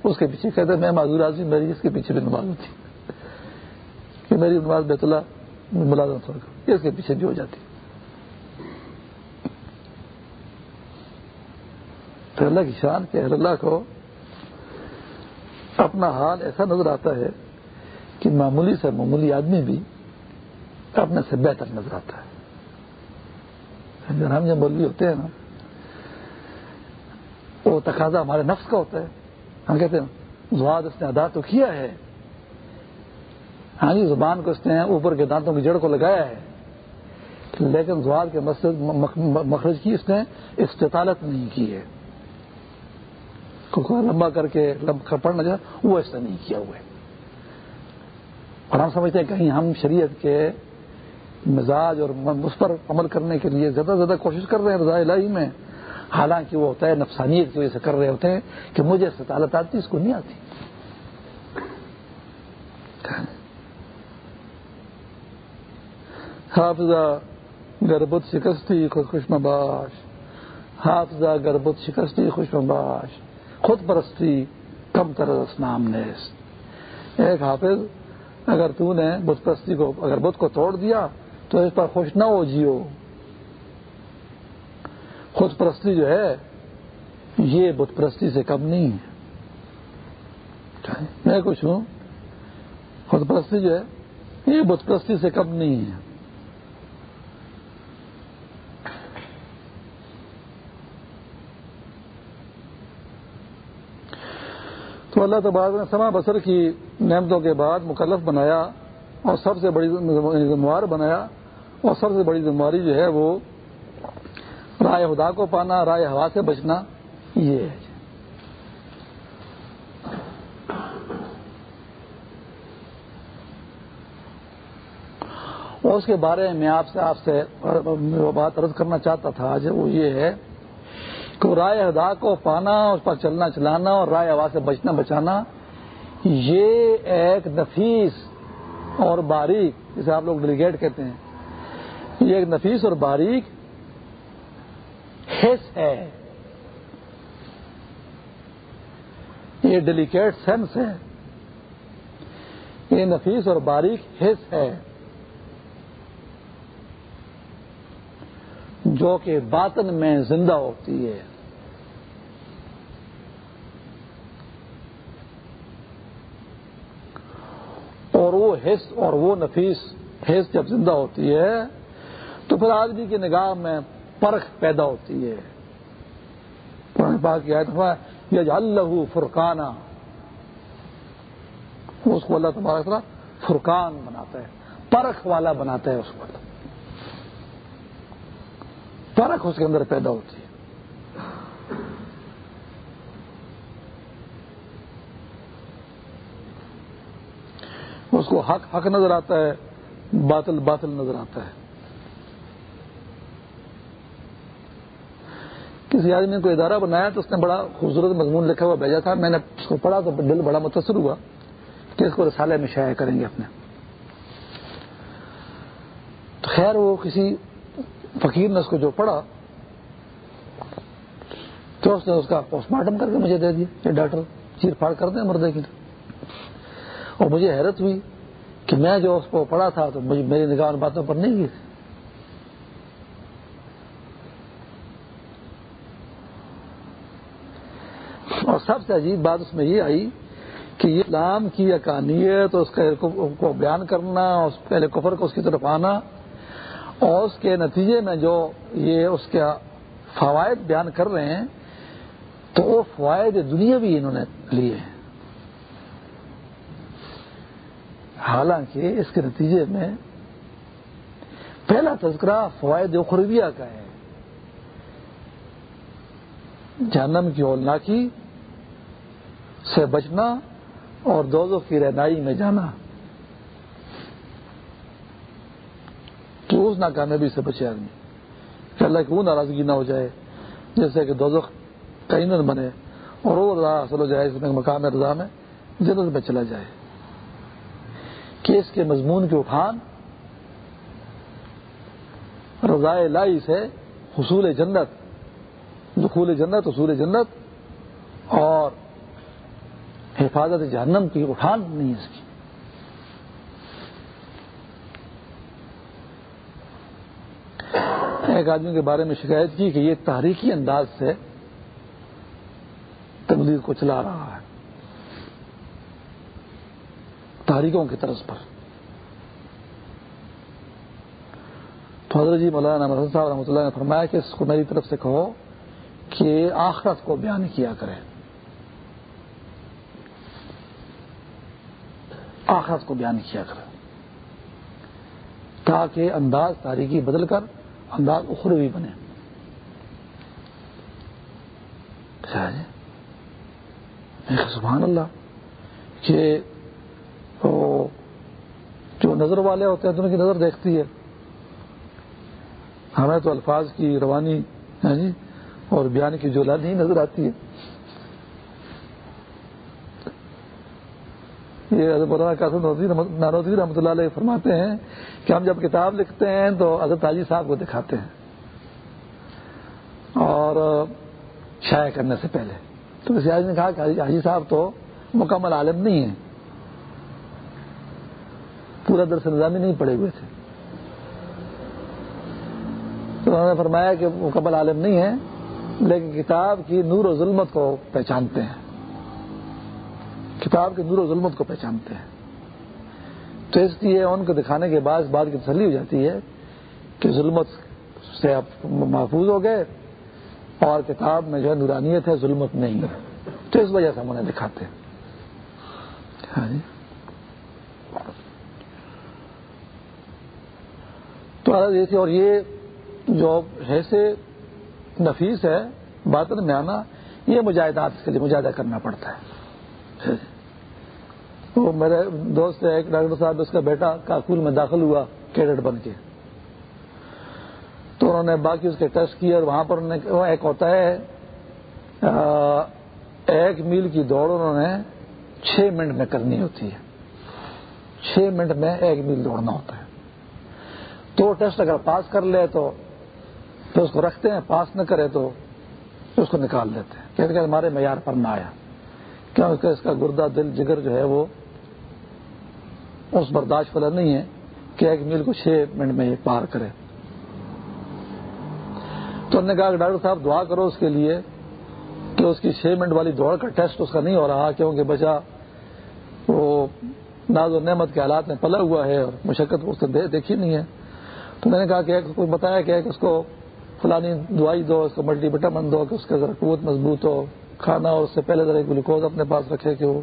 اس کے پیچھے کہتے، میں معذور آدمی میری اس کے پیچھے بھی نماز ہوتی۔ کہ میری نماز بیت اللہ ملازمت ہوگا اس کے پیچھے بھی ہو جاتی۔ تو اللہ کی شان کہ اللہ کو اپنا حال ایسا نظر آتا ہے کہ معمولی سے معمولی آدمی بھی اپنے سے بہتر نظر آتا ہے۔ ہم جب مولوی ہوتے ہیں نا وہ تقاضا ہمارے نفس کا ہوتا ہے۔ ہم کہتے ہیں، زواد اس نے ادا تو کیا ہے۔ ہاں جی زبان کو اس نے اوپر کے دانتوں کی جڑ کو لگایا ہے۔ لیکن زواد کے مخرج کی اس نے استطالت نہیں کی ہے۔ لمبا کر کے پڑھنا چاہے وہ ایسا نہیں کیا ہوا ہے۔ اور ہم سمجھتے ہیں کہیں ہم شریعت کے مزاج اور اس پر عمل کرنے کے لیے زیادہ زیادہ کوشش کر رہے ہیں رضا الہی میں۔ حالانکہ وہ ہوتا ہے نفسانیت کی وجہ سے کر رہے ہوتے ہیں کہ مجھے سطالت آتی اس کو نہیں آتی۔ حافظہ گربت شکستی خود خوش مباش حافظہ گربت شکستی خوش مباش خود پرستی کم تر نام نیست۔ ایک حافظ، اگر تو نے بت پرستی کو، اگر بت کو توڑ دیا تو اس پر خوش نہ ہو جیو۔ خود پرستی جو ہے، یہ بت پرستی سے کم نہیں ہے۔ میں کچھ ہوں۔ خود پرستی جو ہے، یہ بت پرستی سے کم نہیں ہے۔ تو اللہ تبارک نے سما بسر کی نعمتوں کے بعد مکلف بنایا اور سب سے بڑی ذمہ بنایا اور سب سے بڑی ذمہ جو ہے وہ رائے خدا کو پانا، رائے ہوا سے بچنا، یہ ہے اور اس کے بارے میں آپ سے آپ سے بات عرض کرنا چاہتا تھا، آج وہ یہ ہے کہ رائے ادا کو پانا، اس پر چلنا، چلانا اور رائے ہوا سے بچنا، بچانا، یہ ایک نفیس اور باریک، جسے آپ لوگ ڈیلیگیٹ کہتے ہیں، یہ ایک نفیس اور باریک حص ہے۔ یہ ڈیلیکیٹ سینس ہے۔ یہ نفیس اور باریک حص ہے۔ جو کہ باطن میں زندہ ہوتی ہے۔ اور وہ حص اور وہ نفیس حص جب زندہ ہوتی ہے تو پھر آدمی کی نگاہ میں پرکھ پیدا ہوتی ہے۔ پاک کی یہ اللہ فرقانہ اس کو اللہ تبارک فرقان بناتا ہے، پرکھ والا بناتا ہے اس کو۔ پرکھ اس کے اندر پیدا ہوتی ہے۔ اس کو حق حق نظر آتا ہے، باطل باطل نظر آتا ہے۔ کسی آدمی کو ادارہ بنایا تو اس نے بڑا خوبصورت مضمون لکھا ہوا بھیجا تھا۔ میں نے اس کو پڑھا تو دل بڑا متاثر ہوا کہ اس کو رسالے میں شائع کریں گے اپنے۔ تو خیر وہ کسی فقیر نے اس کو جو پڑھا تو اس نے اس کا پوسٹ مارٹم کر کے مجھے دے دیا یہ ڈاکٹر چیر پھاڑ کر دیں مردے کی اور مجھے حیرت ہوئی کہ میں جو اس کو پڑھا تھا تو مجھے میری نگاہ باتوں پر نہیں گئی اور سب سے عجیب بات اس میں یہ آئی کہ یہ اسلام کی اکانیت، اس کو بیان کرنا، اس پہلے کفر کو اس کی طرف آنا، اور اس کے نتیجے میں جو یہ اس کے فوائد بیان کر رہے ہیں، تو وہ فوائد دنیا بھی انہوں نے لیے ہیں۔ حالانکہ اس کے نتیجے میں پہلا تذکرہ فوائد اخرویہ کا ہے۔ جہنم کی اولناکی سے بچنا اور دوزوں کی رہنائی میں جانا۔ تو اس ناکامیابی سے بچے آدمی۔ کہ اللہ کی وہ ناراضگی نہ ہو جائے، جیسے کہ دوزخ کا ایندھن بنے اور وہ رضا حاصل ہو جائے، اس میں مقام رضا میں جنت میں چلا جائے۔ کہ اس کے مضمون کے اٹھان رضائے لائی سے حصول جنت، دخول جنت، حصول جنت اور حفاظت جہنم کی، اٹھان نہیں اس کی۔ ایک آدمی کے بارے میں شکایت کی کہ یہ تحریکی انداز سے تبدیل کو چلا رہا ہے۔ تحریکوں کی طرز پر۔ تو حضرت جی مولانا صاحب رحمۃ اللہ نے فرمایا کہ اس کو میری طرف سے کہو کہ آخرت کو بیان کیا کرے آخرت کو بیان کیا کرے۔ تاکہ انداز تاریخی بدل کر انداز اخروی بنے۔ سبحان اللہ کہ جو نظر والے ہوتے ہیں تو ان کی نظر دیکھتی ہے۔ ہمیں تو الفاظ کی روانی ہے جی اور بیان کی جو نہیں نظر آتی ہے۔ یہ حضرت قاسم نانوزی رحمۃ اللہ علیہ فرماتے ہیں کہ ہم جب کتاب لکھتے ہیں تو حضرت حاجی صاحب کو دکھاتے ہیں اور شائع کرنے سے پہلے۔ تو کسی آج نے کہا کہ حاجی صاحب تو مکمل عالم نہیں ہے پورا درس نظامی نہیں پڑے ہوئے تھے۔ تو انہوں نے فرمایا کہ مکمل عالم نہیں ہے لیکن کتاب کی نور و ظلمت کو پہچانتے ہیں۔ کتاب کے نور و ظلمت کو پہچانتے ہیں۔ تو اس لیے ان کو دکھانے کے بعد اس بات کی تسلی ہو جاتی ہے کہ ظلمت سے آپ محفوظ ہو گئے اور کتاب میں جو ہے نورانیت ہے، ظلمت نہیں ہے۔ تو اس وجہ سے ہم انہیں دکھاتے ہیں۔ ہاں جی۔ تو یہ تھی اور یہ جو ہے سے نفیس ہے، باطن میں آنا یہ مجاہدات کے لیے مجاہدہ کرنا پڑتا ہے۔ ہاں جی۔ وہ میرے دوست ایک ڈاکٹر صاحب اس کا بیٹا کاکول میں داخل ہوا کیڈٹ بن کے۔ تو انہوں نے باقی اس کے ٹیسٹ کیے اور وہاں پر ایک ہوتا ہے ایک میل کی دوڑ انہوں نے چھ منٹ میں کرنی ہوتی ہے۔ چھ منٹ میں ایک میل دوڑنا ہوتا ہے۔ تو ٹیسٹ اگر پاس کر لے تو تو اس کو رکھتے ہیں، پاس نہ کرے تو اس کو نکال دیتے ہیں۔ کہتے کہ ہمارے معیار پر نہ آیا۔ کیونکہ اس کا گردہ دل، جگر جو ہے وہ اس برداشت والا نہیں ہے کہ ایک میل کو چھ منٹ میں پار کرے۔ تو انہوں نے کہا کہ ڈاکٹر صاحب دعا کرو اس کے لیے کہ اس کی چھ منٹ والی دوڑ کا ٹیسٹ اس کا نہیں ہو رہا، کیونکہ بچہ وہ ناز و نعمت کے حالات میں پلا ہوا ہے اور مشقت اس نے دیکھی نہیں ہے۔ تو میں نے کہا کہ کوئی بتایا کہ اس کو فلانی دوائی دو، اس کو ملٹی وٹامن دو، کہ اس کا ذرا قوت مضبوط ہو، کھانا اور اس سے پہلے ذرا گلوکوز اپنے پاس رکھے کہ وہ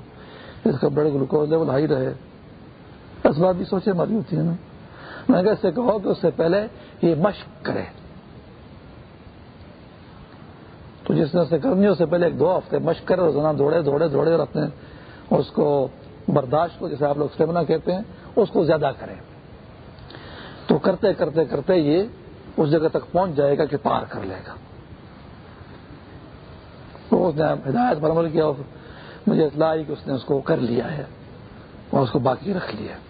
اس کا بڑے گلوکوز لیول ہائی رہے۔ اس بات بھی سوچے ہماری ہوتی ہے نا۔ میں نے اس سے کہو کہ اس سے پہلے یہ مشق کرے۔ تو جس نے سے کرنی اس سے پہلے ایک دو ہفتے مشق کرے، روزانہ دوڑے دوڑے دوڑے اور اپنے اس کو برداشت کو جیسے آپ لوگ اسٹیمنا کہتے ہیں، اس کو زیادہ کریں تو کرتے کرتے کرتے یہ اس جگہ تک پہنچ جائے گا کہ پار کر لے گا۔ تو اس نے ہدایت پر عمل کیا اور مجھے اطلاع آئی کہ اس نے اس کو کر لیا ہے اور اس کو باقی رکھ لیا ہے۔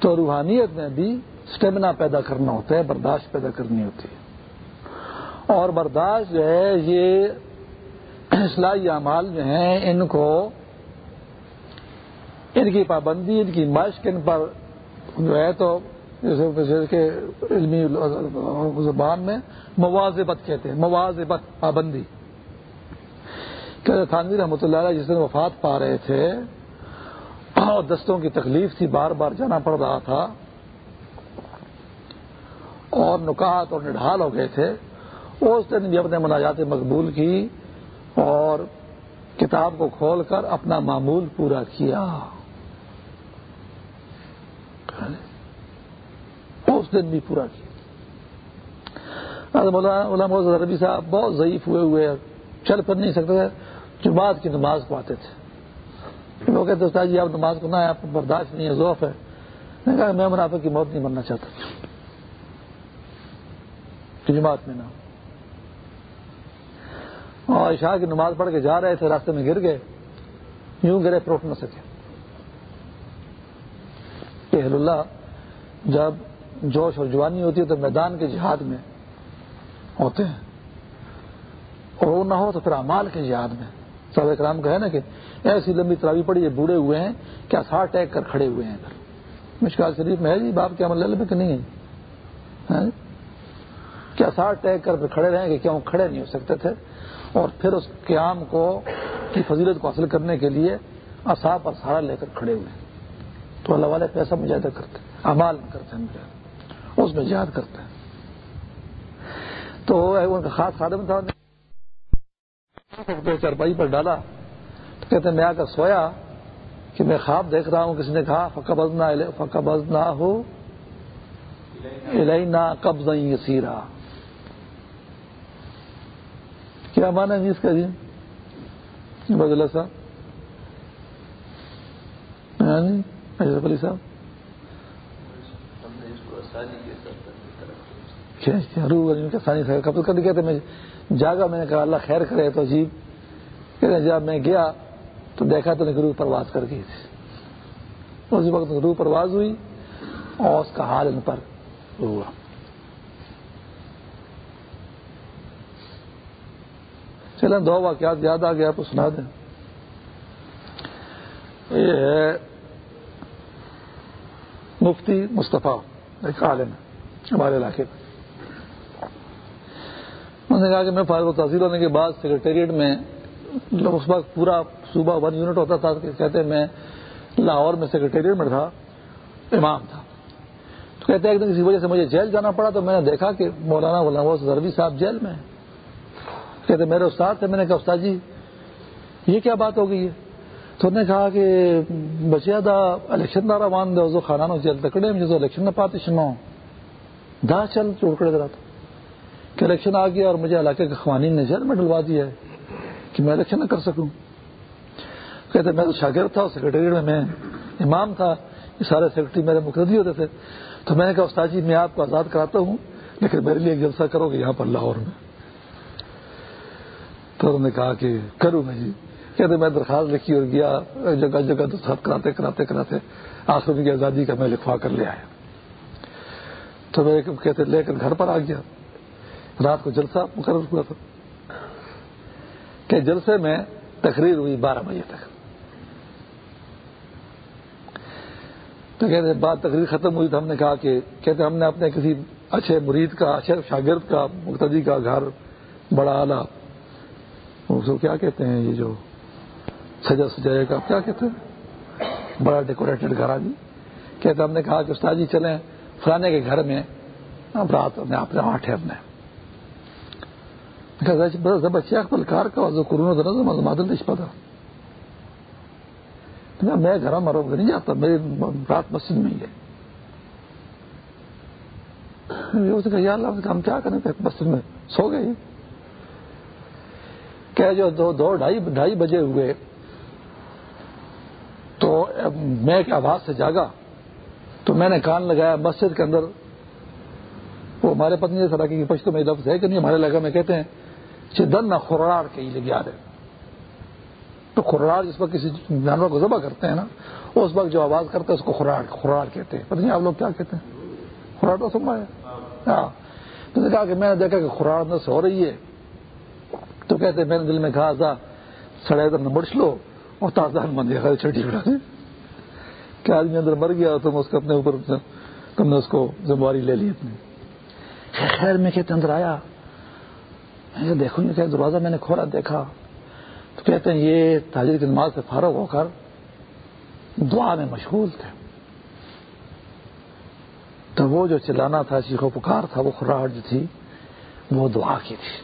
تو روحانیت میں بھی اسٹیمنا پیدا کرنا ہوتا ہے، برداشت پیدا کرنی ہوتی ہے۔ اور برداشت جو ہے، یہ اصلاحی اعمال جو ہیں، ان کو ان کی پابندی، ان کی مشق، ان پر جو ہے تو جیسے علمی زبان میں مواضبت کہتے ہیں مواضبت پابندی۔ کہ تھانوی رحمۃ اللہ علیہ جس دن وفات پا رہے تھے اور دستوں کی تکلیف تھی، بار بار جانا پڑ رہا تھا۔ اور نکات اور نڈھال ہو گئے تھے۔ اس دن بھی اپنے مناجات مقبول کی اور کتاب کو کھول کر اپنا معمول پورا کیا۔ اس دن بھی پورا کیا۔ علامہ ربی صاحب بہت ضعیف ہوئے ہوئے چل پھر نہیں سکتے تھے۔ جماعت کی نماز کو آتے تھے۔ وہ کہتے استاد جی آپ نماز کو نہ ہے آپ کو برداشت نہیں ہے ذوف ہے. میں کہا، میں منافع کی موت نہیں مرنا چاہتا. جماعت میں نہ۔ اور شاہ کی نماز پڑھ کے جا رہے تھے، راستے میں گر گئے۔ یوں گرے پروٹ نہ سکے۔ اہل اللہ، جب جوش اور جوانی ہوتی ہے تو میدان کے جہاد میں ہوتے ہیں۔ اور وہ نہ ہو تو پھر امال کے جہاد میں۔ سب اکرام کا ہے نا کہ ایسی لمبی تراوی پڑی یہ بوڑھے ہوئے ہیں، کیا سار ٹیک کر کھڑے ہوئے ہیں مشکل شریف میں ہے جی باپ کے عمل لے کہ نہیں ہے؟ ہاں جی۔ کیا سار ٹیک کر کھڑے رہیں گے؟ کیا وہ کھڑے نہیں ہو سکتے تھے؟ اور پھر اس قیام کو، کی فضیلت کو حاصل کرنے کے لیے اصاف اور سہارا لے کر کھڑے ہوئے تو اللہ والے پیسہ مجاہدہ کرتے امال میں کرتے ہیں۔ اس میں جہاد کرتے ہیں۔ تو ان کا خاص خادم تھا۔ چرپائی پر ڈالا۔ تو کہتے ہیں، میں آ کر سویا کہ میں خواب دیکھ رہا ہوں، کسی نے کہا فکا بزنا فکا بزنا ہو قبض یسیرا۔ کیا مانا جی اس کا جی؟, جی، بدلا صاحب۔ ہاں جی اشرف علی صاحب۔ اچھا، اچھا، کہتے کہتے میں جاگا، میں نے کہا اللہ خیر کرے تو عجیب۔ کہتے جب میں گیا تو دیکھا تو روح پرواز کر گئی تھی۔ اسی وقت روح پرواز ہوئی اور اس کا حال ان پر ہوا۔ چلیں، دو واقعات یاد آ گیا تو سنا دیں۔ یہ ہے مفتی مصطفیٰ، ایک عالم ہمارے علاقے میں۔ انہوں نے کہا کہ میں فارغ تحصیل ہونے کے بعد سیکرٹریٹ میں اس وقت پورا صوبہ ون یونٹ ہوتا تھا کہتے میں لاہور میں سیکرٹریٹ میں تھا، امام تھا۔ تو کہتے ہیں کسی وجہ سے مجھے جیل جانا پڑا تو میں نے دیکھا کہ مولانا غلام زروی صاحب جیل میں کہتے میرے استاد تھے، میں نے کہا استاد جی یہ کیا بات ہو گئی ہے؟ تو انہوں نے کہا کہ بچیا دا الیکشن دارا مان دے خانانو جیل تکڑے مجھے الیکشن نہ پاتے شنو دا چل چوڑکڑے درا کہ الیکشن آ گیا اور مجھے علاقے کے خوانین نے جیل میں ڈلوا دیا ہے کہ میں الیکشن نہ کر سکوں۔ کہتے میں تو شاگرد تھا اور سیکرٹریٹ میں میں امام تھا، یہ سارے سیکرٹری میرے مقدی ہوتے تھے۔ تو میں نے کہا، استاد جی میں آپ کو آزاد کراتا ہوں، لیکن میرے لیے جلسہ کرو گے یہاں پر لاہور میں۔ تو انہوں نے کہا کہ کروں میں جی۔ کہتے میں درخواست لکھی اور گیا، جگہ جگہ درخواست کراتے کراتے کراتے آخر کی آزادی کا میں لکھوا کر لے آیا۔ تو میں کہتے لے کر گھر پر آ گیا۔ رات کو جلسہ مقرر ہوا تھا کہ جلسے میں تقریر ہوئی بارہ بجے تک۔ تو کہتے بات تقریر ختم ہوئی تو ہم نے کہا کہ کہتے ہم نے اپنے کسی اچھے مرید کا، اچھے شاگرد کا، مقتدی کا گھر بڑا اعلیٰ، اس کو کیا کہتے ہیں یہ جو سجا سجائے کا، کیا کہتے ہیں؟ بڑا ڈیکوریٹڈ گھر آدمی جی۔ کہتے ہم نے کہا کہ استاد جی چلیں، فلانے کے گھر میں اب رات میں اپنے وہاں ٹھہرنا ہے بچے اکبل کار کا کرونا مادل میں گھر مرو نہیں جاتا میری رات مسجد میں ہی ہے ہم کیا کریں مسجد میں سو گئے کہ جو دو دو ڈھائی ڈھائی بجے ہوئے تو میں ایک آواز سے جاگا تو میں نے کان لگایا، مسجد کے اندر. وہ ہمارے پتنی طرح کی پشتوں میں لفظ ہے کہ نہیں، ہمارے لگا میں کہتے ہیں چدن نہ خوراڑ کے لگی یاد ہے تو خوراڑ جس وقت کسی جانور کو ذبح کرتے ہیں نا اس وقت جو آواز کرتے ہیں، اس کو خوراڑ خوراڑ کہتے ہیں۔ پتہ نہیں آپ لوگ کیا کہتے ہیں؟ خوراڑ تو سنبھا ہے۔ ہاں۔ تو نے کہا کہ میں نے دیکھا کہ خوراڑ میں سے ہو رہی ہے۔ تو کہتے میں نے دل میں کہا تھا سڑے ادھر بڑھ لو اور تازہ من دیا چھٹی بڑھا دیں کہ آدمی اندر مر گیا، تم اس کو اپنے اوپر، تم نے اس کو ذمہ داری لے لی اپنی۔ خیر، میں کہتے اندر آیا۔ دیکھو کہ دروازہ میں نے کھولا، دیکھا۔ تو کہتے ہیں، یہ تاجر کی نماز سے فارغ ہو کر دعا میں مشغول تھے۔ تو وہ جو چلانا تھا چیخو پکار تھا، وہ خراہٹ جو تھی، وہ دعا کی تھی۔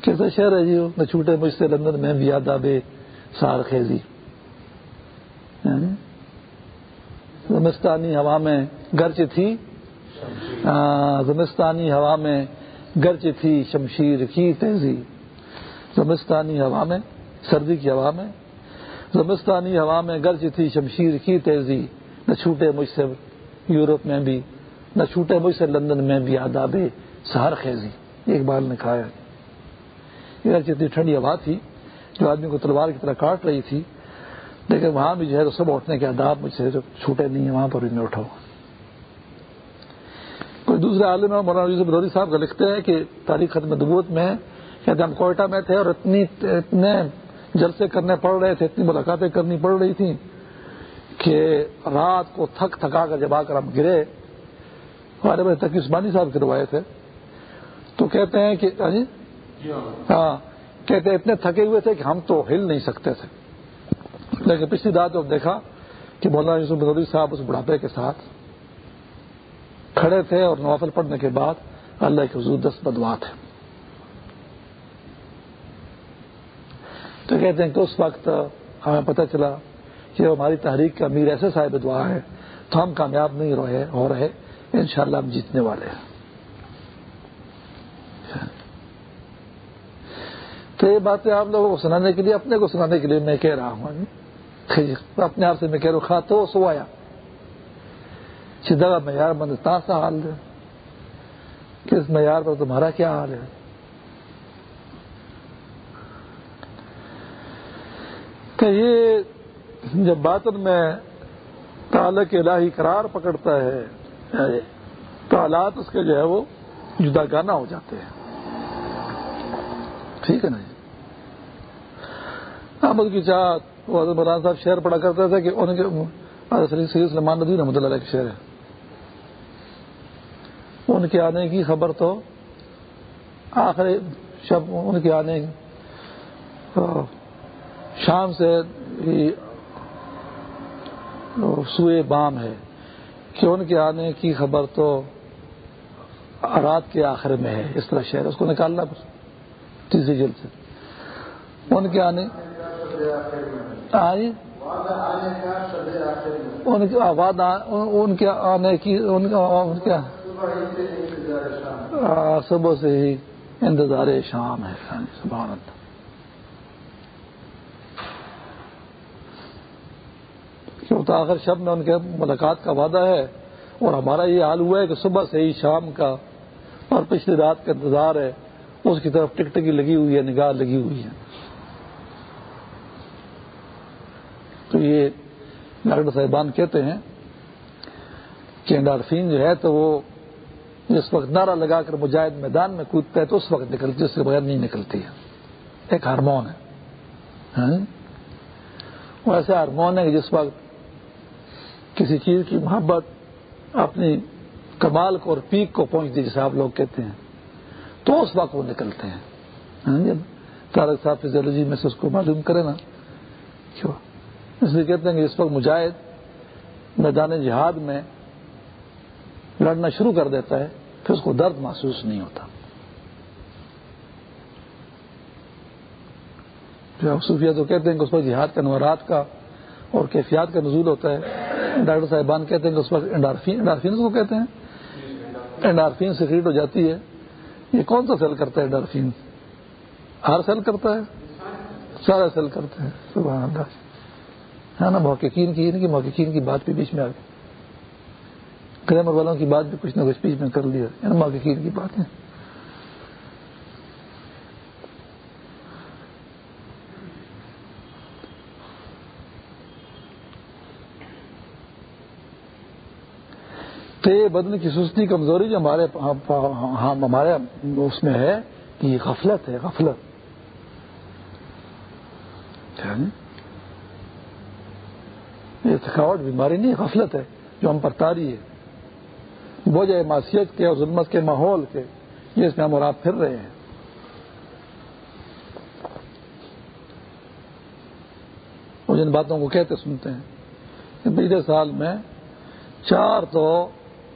کیسا شہر ہے جی نہ چھوٹے، مجھ سے لندن میں بھی یاد آبے۔ سار خیزی۔ یعنی زمستانی ہوا میں گرچ تھی۔ زمستانی ہوا میں گرچ تھی شمشیر کی تیزی۔ زمستانی ہوا میں سردی کی ہوا میں۔ زمستانی ہوا میں گرج تھی شمشیر کی تیزی۔ نہ چھوٹے مجھ سے یورپ میں بھی، نہ چھوٹے مجھ سے لندن میں بھی آداب سہر خیزی۔ ایک بار نے کھایا یہ اتنی ٹھنڈی ہوا تھی۔ جو آدمی کو تلوار کی طرح کاٹ رہی تھی لیکن وہاں بھی جو ہے سب اٹھنے کے آداب مجھ سے جو چھوٹے نہیں ہیں وہاں پر بھی میں اٹھاؤں کوئی دوسرے عالم مولانا یوسف بدوری صاحب کا لکھتے ہیں کہ تاریخ ختم دبوت میں کہتے ہم کوئٹہ میں تھے اور اتنی اتنے جلسے کرنے پڑ رہے تھے اتنی ملاقاتیں کرنی پڑ رہی تھیں کہ رات کو تھک تھکا کر جب آ کر ہم گرے ہمارے بھائی تک عثمانی صاحب گروائے تھے تو کہتے ہیں کہ ہاں, جی؟ ہاں۔ کہتے اتنے تھکے ہوئے تھے کہ ہم تو ہل نہیں سکتے تھے۔ لیکن پچھلی رات جب دیکھا کہ مولانا یوسف بدوری صاحب اس بڑھاپے کے ساتھ کھڑے تھے اور نوافل پڑھنے کے بعد اللہ کے حضور دس بدوا تھے۔ تو کہتے ہیں کہ اس وقت ہمیں پتہ چلا کہ ہماری تحریک کا امیر ایسے صاحب دعا ہے، تو ہم کامیاب نہیں رہے، ہو رہے، انشاءاللہ ہم جیتنے والے ہیں۔ تو یہ باتیں آپ لوگوں کو سنانے کے لیے، اپنے کو سنانے کے لیے میں کہہ رہا ہوں۔ اپنے آپ سے میں کہہ رہا ہوں، خواہ تو سو آیا سیدھا معیار بند تاسا حال ہے۔ کس معیار پر تمہارا کیا حال ہے؟ کہ یہ جب باطن میں تعلق الہی قرار پکڑتا ہے یعنی تو حالات اس کے جو ہے وہ جدا گانا ہو جاتے ہیں۔ ٹھیک ہے نا جی؟ احمد کی چاہت وہ مولانا صاحب شعر پڑا کرتے تھے کہ ان کے سری سلمان ندی رحمۃ اللہ کے شعر ہے۔ ان کے آنے کی خبر تو آخری شب ان کے آنے شام سے سوئے بام ہے کہ ان کے آنے کی خبر تو رات کے آخر میں ہے۔ اس طرح شہر اس کو نکالنا تیسری جلد سے۔ ان کے آنے ہاں جی؟ ان کے آباد ان کے آنے کی ان کا صبح سے ہی انتظار شام ہے۔ ہاں جی، سبحان اللہ۔ تو آخر شب میں ان کے ملاقات کا وعدہ ہے اور ہمارا یہ حال ہوا ہے کہ صبح سے ہی شام کا اور پچھلی رات کا انتظار ہے۔ اس کی طرف ٹک ٹکی لگی ہوئی ہے، نگاہ لگی ہوئی ہے۔ تو یہ ڈاکٹر صاحبان کہتے ہیں کہ انڈارفین جو ہے تو وہ جس وقت نعرہ لگا کر مجاہد میدان میں کودتا ہے تو اس وقت نکلتی اس کے بغیر نہیں نکلتی ہے۔ ایک ہارمون ہے۔ ہاں؟ وہ ایسا ہارمون ہے کہ جس وقت کسی چیز کی محبت اپنی کمال کو اور پیک کو پہنچتی جیسے آپ لوگ کہتے ہیں۔ تو اس وقت وہ نکلتے ہیں۔ ہاں جی، تارک صاحب فزیولوجی میں سے اس کو معلوم کرے نا۔ کیوں اس لیے کہتے ہیں کہ اس وقت مجاہد میدان جہاد میں لڑنا شروع کر دیتا ہے، پھر اس کو درد محسوس نہیں ہوتا۔ صوفیہ تو کہتے ہیں کہ اس وقت جہاد کے نوارات کا اور کیفیات کا نزول ہوتا ہے۔ ڈاکٹر صاحبان کہتے ہیں کہ اس وقت انڈارفین انڈارفین کو کہتے ہیں۔ انڈارفین سیکریٹ ہو جاتی ہے۔ یہ کون سا سیل کرتا ہے ڈالفین؟ ہر سیل کرتا ہے؟ سارا سیل کرتا ہے سبحان اللہ۔ ہے نا، محققین کی یعنی کہ محققین کی بات بھی بیچ میں آ گئی۔ گرامر والوں کی بات بھی کچھ نہ کچھ بیچ میں کر لیا۔ یعنی محققین کی بات ہے تو یہ بدن کی سستی کمزوری جو ہمارے ہاں، ہاں، ہاں، ہمارے اس میں ہے کہ یہ غفلت ہے، غفلت۔ یہ تھکاوٹ، بیماری نہیں، غفلت ہے، جو ہم پر تاری ہے۔ بوجھ معاشیت کے اور ظلمت کے ماحول کے جس میں ہم اور آپ پھر رہے ہیں۔ وہ جن باتوں کو کہتے سنتے ہیں پچھلے سال میں چار تو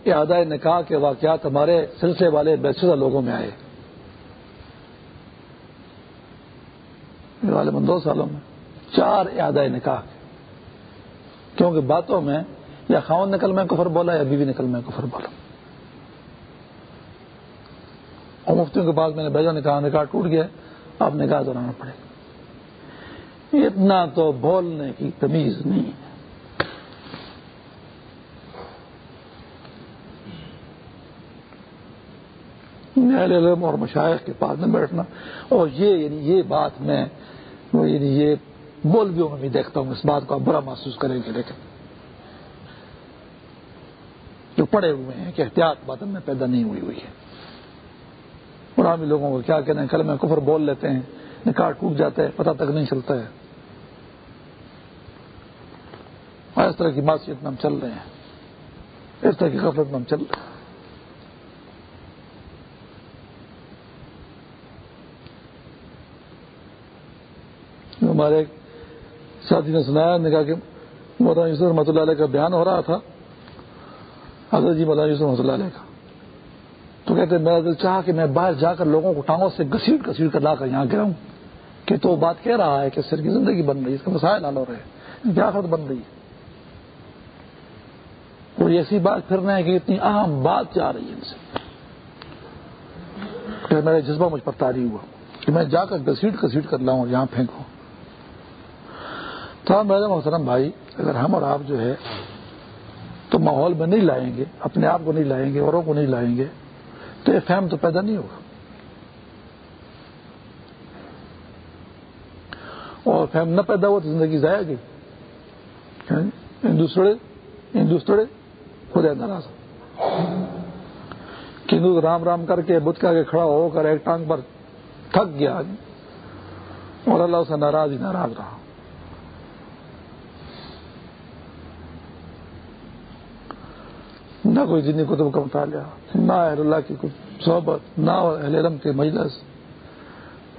اعادہ نکاح کے واقعات ہمارے سلسلے والے بیشتر لوگوں میں آئے۔ والے دو سالوں میں چار اعادہ نکاح۔ کیونکہ باتوں میں یا خاون نکل میں کفر بولا یا بیوی نکل میں کفر بولا۔ اور مفتیوں کے بعد میں نے بھیجا نکاح نکاح ٹوٹ گیا۔ اب نکاح دورانا پڑے۔ گا اتنا تو بولنے کی تمیز نہیں ہے۔ علم اور مشاعر کے پاس میں بیٹھنا۔ اور یہ یعنی یہ بات میں یعنی یہ مولویوں میں بھی دیکھتا ہوں، اس بات کو آپ برا محسوس کریں گے۔ لیکن جو پڑے ہوئے ہیں کہ احتیاط بات میں پیدا نہیں ہوئی ہوئی ہے۔ اور لوگوں کو کیا کہنا ہے کل میں کفر بول لیتے ہیں، نکاح ٹوٹ جاتا ہے، پتہ تک نہیں چلتا ہے۔ اور اس طرح کی معاشیت میں ہم چل رہے ہیں۔ اس طرح کی غفلت میں ہم چل رہے ہیں۔ ہمارے ساتھی نے سنایا نے کہا کہ مولانا یوسف رحمۃ اللہ علیہ کا بیان ہو رہا تھا۔ حضرت جی مولانا یوسف رحمۃ اللہ علیہ کا۔ تو کہتے میرا دل چاہا کہ میں باہر جا کر لوگوں کو ٹانگوں سے گسیٹ گسیٹ کر لا کر یہاں گراؤں۔ کہ تو بات کہہ رہا ہے کہ سر کی زندگی بن رہی ہے اس کا مسائل حل ہو رہے ہیں، کیا خط بن رہی ہے کوئی ایسی بات پھر رہے ہیں کہ اتنی اہم بات جا رہی ہے ان سے۔ کہ میرا جذبہ مجھ پر تاری ہوا کہ میں جا کر گسیٹ گسیٹ کر لاؤں یہاں پھینکوں۔ تو میرے محترم بھائی، اگر ہم اور آپ جو ہے تو ماحول میں نہیں لائیں گے، اپنے آپ کو نہیں لائیں گے، اوروں کو نہیں لائیں گے، تو یہ فہم تو پیدا نہیں ہوگا۔ اور فہم نہ پیدا ہوا تو زندگی ضائع گئی۔ یعنی ہندوستڑے ہندوستڑے خدا ناراض۔ ہندو رام رام کر کے، بدھ کا کے کھڑا ہو کر ایک ٹانگ پر تھک گیا اور اللہ سے ناراض ہی ناراض رہا۔ نہ کوئی دینی کتب کا مطالعہ نہ اہل اللہ کی کچھ صحبت، نہ اہل علم کے مجلس،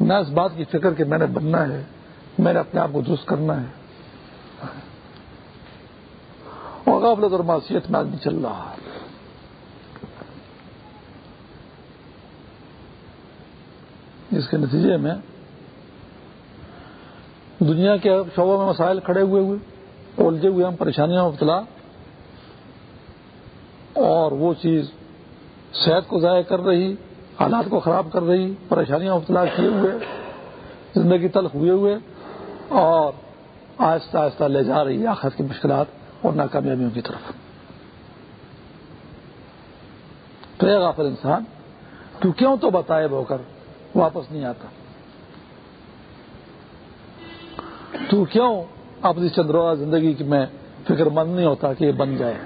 نہ اس بات کی فکر کہ میں نے بننا ہے، میں نے اپنے آپ کو درست کرنا ہے۔ اور غفلت اور معاشیت میں آدمی چل رہا ہے۔ اس کے نتیجے میں دنیا کے شعبوں میں مسائل کھڑے ہوئے ہوئے، الجھے ہوئے، ہم پریشانیاں، مبتلا اور وہ چیز صحت کو ضائع کر رہی، حالات کو خراب کر رہی، پریشانیاں مبتلا کیے ہوئے، زندگی تلخ ہوئے ہوئے، اور آہستہ آہستہ لے جا رہی آخرت کی مشکلات اور ناکامیابیوں کی طرف۔ تو ایک غافل انسان، تو کیوں تو بتائے ہو کر واپس نہیں آتا؟ تو کیوں اپنی چندروہ زندگی کی میں فکر مند نہیں ہوتا کہ یہ بن جائے؟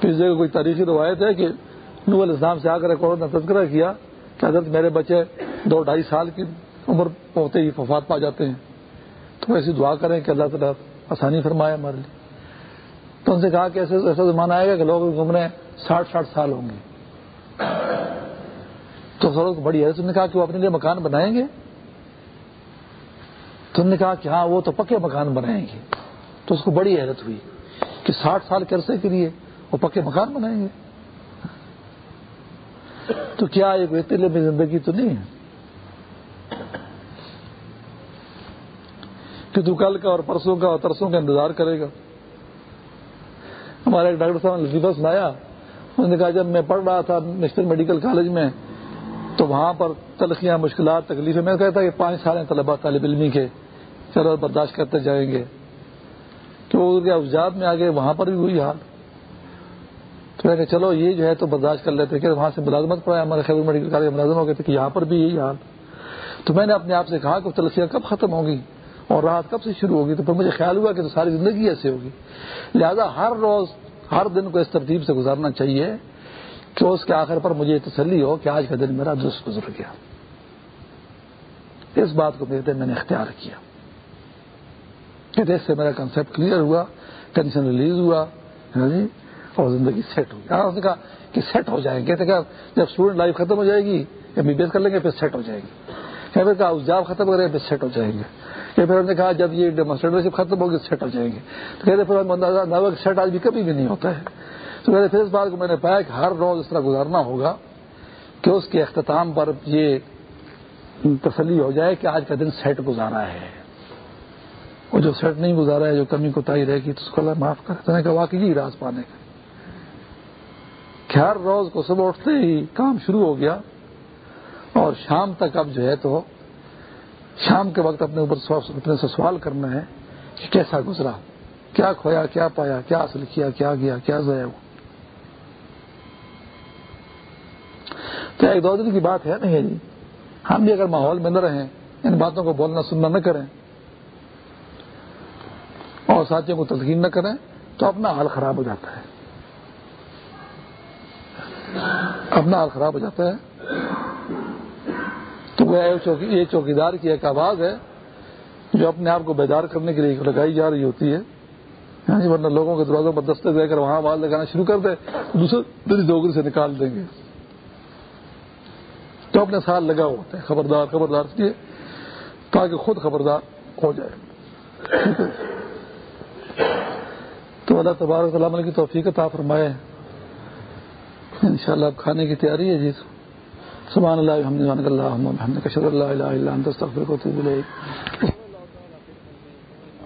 کسی جگہ کوئی تاریخی روایت ہے کہ نو الاسلام سے آ کر ایک عورت نے تذکرہ کیا کہ حضرت میرے بچے دو ڈھائی سال کی عمر ہوتے ہی وفات پا جاتے ہیں۔ تو ایسی دعا کریں کہ اللہ تعالیٰ آسانی فرمائے ہمارے لیے۔ تو ان سے کہا کہ ایسا ایسا زمانہ آئے گا کہ لوگ گھومنے ساٹھ ساٹھ سال ہوں گے تو سر بڑی ہے نے کہا کہ وہ اپنے لیے مکان بنائیں گے؟ تو انہوں نے کہا کہ ہاں وہ تو پکے مکان بنائیں گے۔ تو اس کو بڑی حیرت ہوئی کہ ساٹھ سال کے عرصے کے لیے وہ پکے مکان بنائیں گے۔ تو کیا ایک اتنی لمبی زندگی تو نہیں ہے؟ کہ تو کل کا اور پرسوں کا اور ترسوں کا انتظار کرے گا۔ ہمارے ایک ڈاکٹر صاحب نے لطیفہ سنایا۔ انہوں نے کہا، جب میں پڑھ رہا تھا نیشنل میڈیکل کالج میں، تو وہاں پر تلخیاں، مشکلات، تکلیفیں۔ میں کہتا کہ پانچ سال ہیں طالب علمی کے۔ چلو برداشت کرتے جائیں گے۔ کہ وہ افجاد میں آگے وہاں پر بھی ہوئی حال۔ تو میں کہ چلو یہ جو ہے تو برداشت کر لیتے کہ وہاں سے ملازمت پڑا ہمارے خیبر میڈیکل کالج ملازم ہو گئے تھے کہ یہاں پر بھی یہی حال۔ تو میں نے اپنے آپ سے کہا کہ تلخیاں کب ختم ہوگی اور رات کب سے شروع ہوگی؟ تو پھر مجھے خیال ہوا کہ تو ساری زندگی ایسے ہوگی۔ لہذا ہر روز، ہر دن کو اس ترتیب سے گزارنا چاہیے کہ اس کے آخر پر مجھے تسلی ہو کہ آج کا دن میرا درست گزر گیا۔ اس بات کو میرے میں نے اختیار کیا۔ کہ اس سے میرا کنسپٹ کلیئر ہوا ٹینشن ریلیز ہوا جی؟ اور زندگی سیٹ ہو۔ گئی نے کہا کہ سیٹ ہو جائیں گے۔ جب اسٹوڈنٹ لائف ختم ہو جائے گی ایم بی بی ایس کر لیں گے، پھر سیٹ ہو جائے گی۔ پھر کہا جاب ختم کریں پھر سیٹ ہو جائیں گے۔ یا پھر ہم نے کہا جب یہ ڈیمونسٹریٹرشپ ختم ہوگی سیٹ ہو جائیں گے۔ تو کہتے پھر ہم سیٹ آج بھی کبھی بھی نہیں ہوتا ہے۔ تو کہتے پھر اس بات کو میں نے پایا کہ ہر روز اس طرح گزارنا ہوگا کہ اس کے اختتام پر یہ تسلی ہو جائے کہ آج کا دن سیٹ گزارا ہے۔ وہ جو سیٹ نہیں گزارا ہے، جو کمی کو تائی رہے گی، تو اس کو اللہ معاف کرے۔ کہ واقعی راز پانے کا۔ کہ ہر روز کو صبح اٹھتے ہی کام شروع ہو گیا اور شام تک اب جو ہے تو شام کے وقت اپنے اوپر اپنے سے سوال کرنا ہے کہ کیسا گزرا؟ کیا کھویا، کیا پایا، کیا حاصل کیا کیا گیا، کیا ضائع ہوا؟ تو ایک دو دن کی بات ہے نہیں جی؟ ہم بھی اگر ماحول میں نہ رہیں، ان باتوں کو بولنا سننا نہ کریں اور ساتھیوں کو تسکین نہ کریں، تو اپنا حال خراب ہو جاتا ہے۔ اپنا حال خراب ہو جاتا ہے۔ تو وہ یہ چوکیدار کی ایک آواز ہے جو اپنے آپ کو بیدار کرنے کے لیے لگائی جا رہی ہوتی ہے۔ جی، ورنہ لوگوں کے دروازوں پر دستے دے کر وہاں آواز لگانا شروع کر دے، دوسرے دلی دوگری سے نکال دیں گے۔ تو اپنے ساتھ لگا ہوتا ہے، خبردار خبردار اس لیے تاکہ خود خبردار ہو جائے۔ تو اللہ تبارک علیہ کی توفیق عطا فرمائے۔ انشاءاللہ اب کھانے کی تیاری ہے جی۔ سبحان اللہ، الحمد اللہ الحمد کشر اللہ الہ الا انت، استغفرک و اتوب الیک۔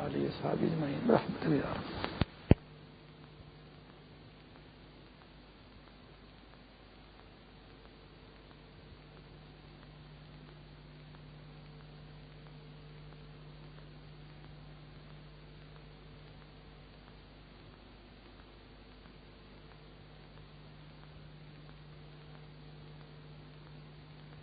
علی صحابی اجمعین رحمۃ اللہ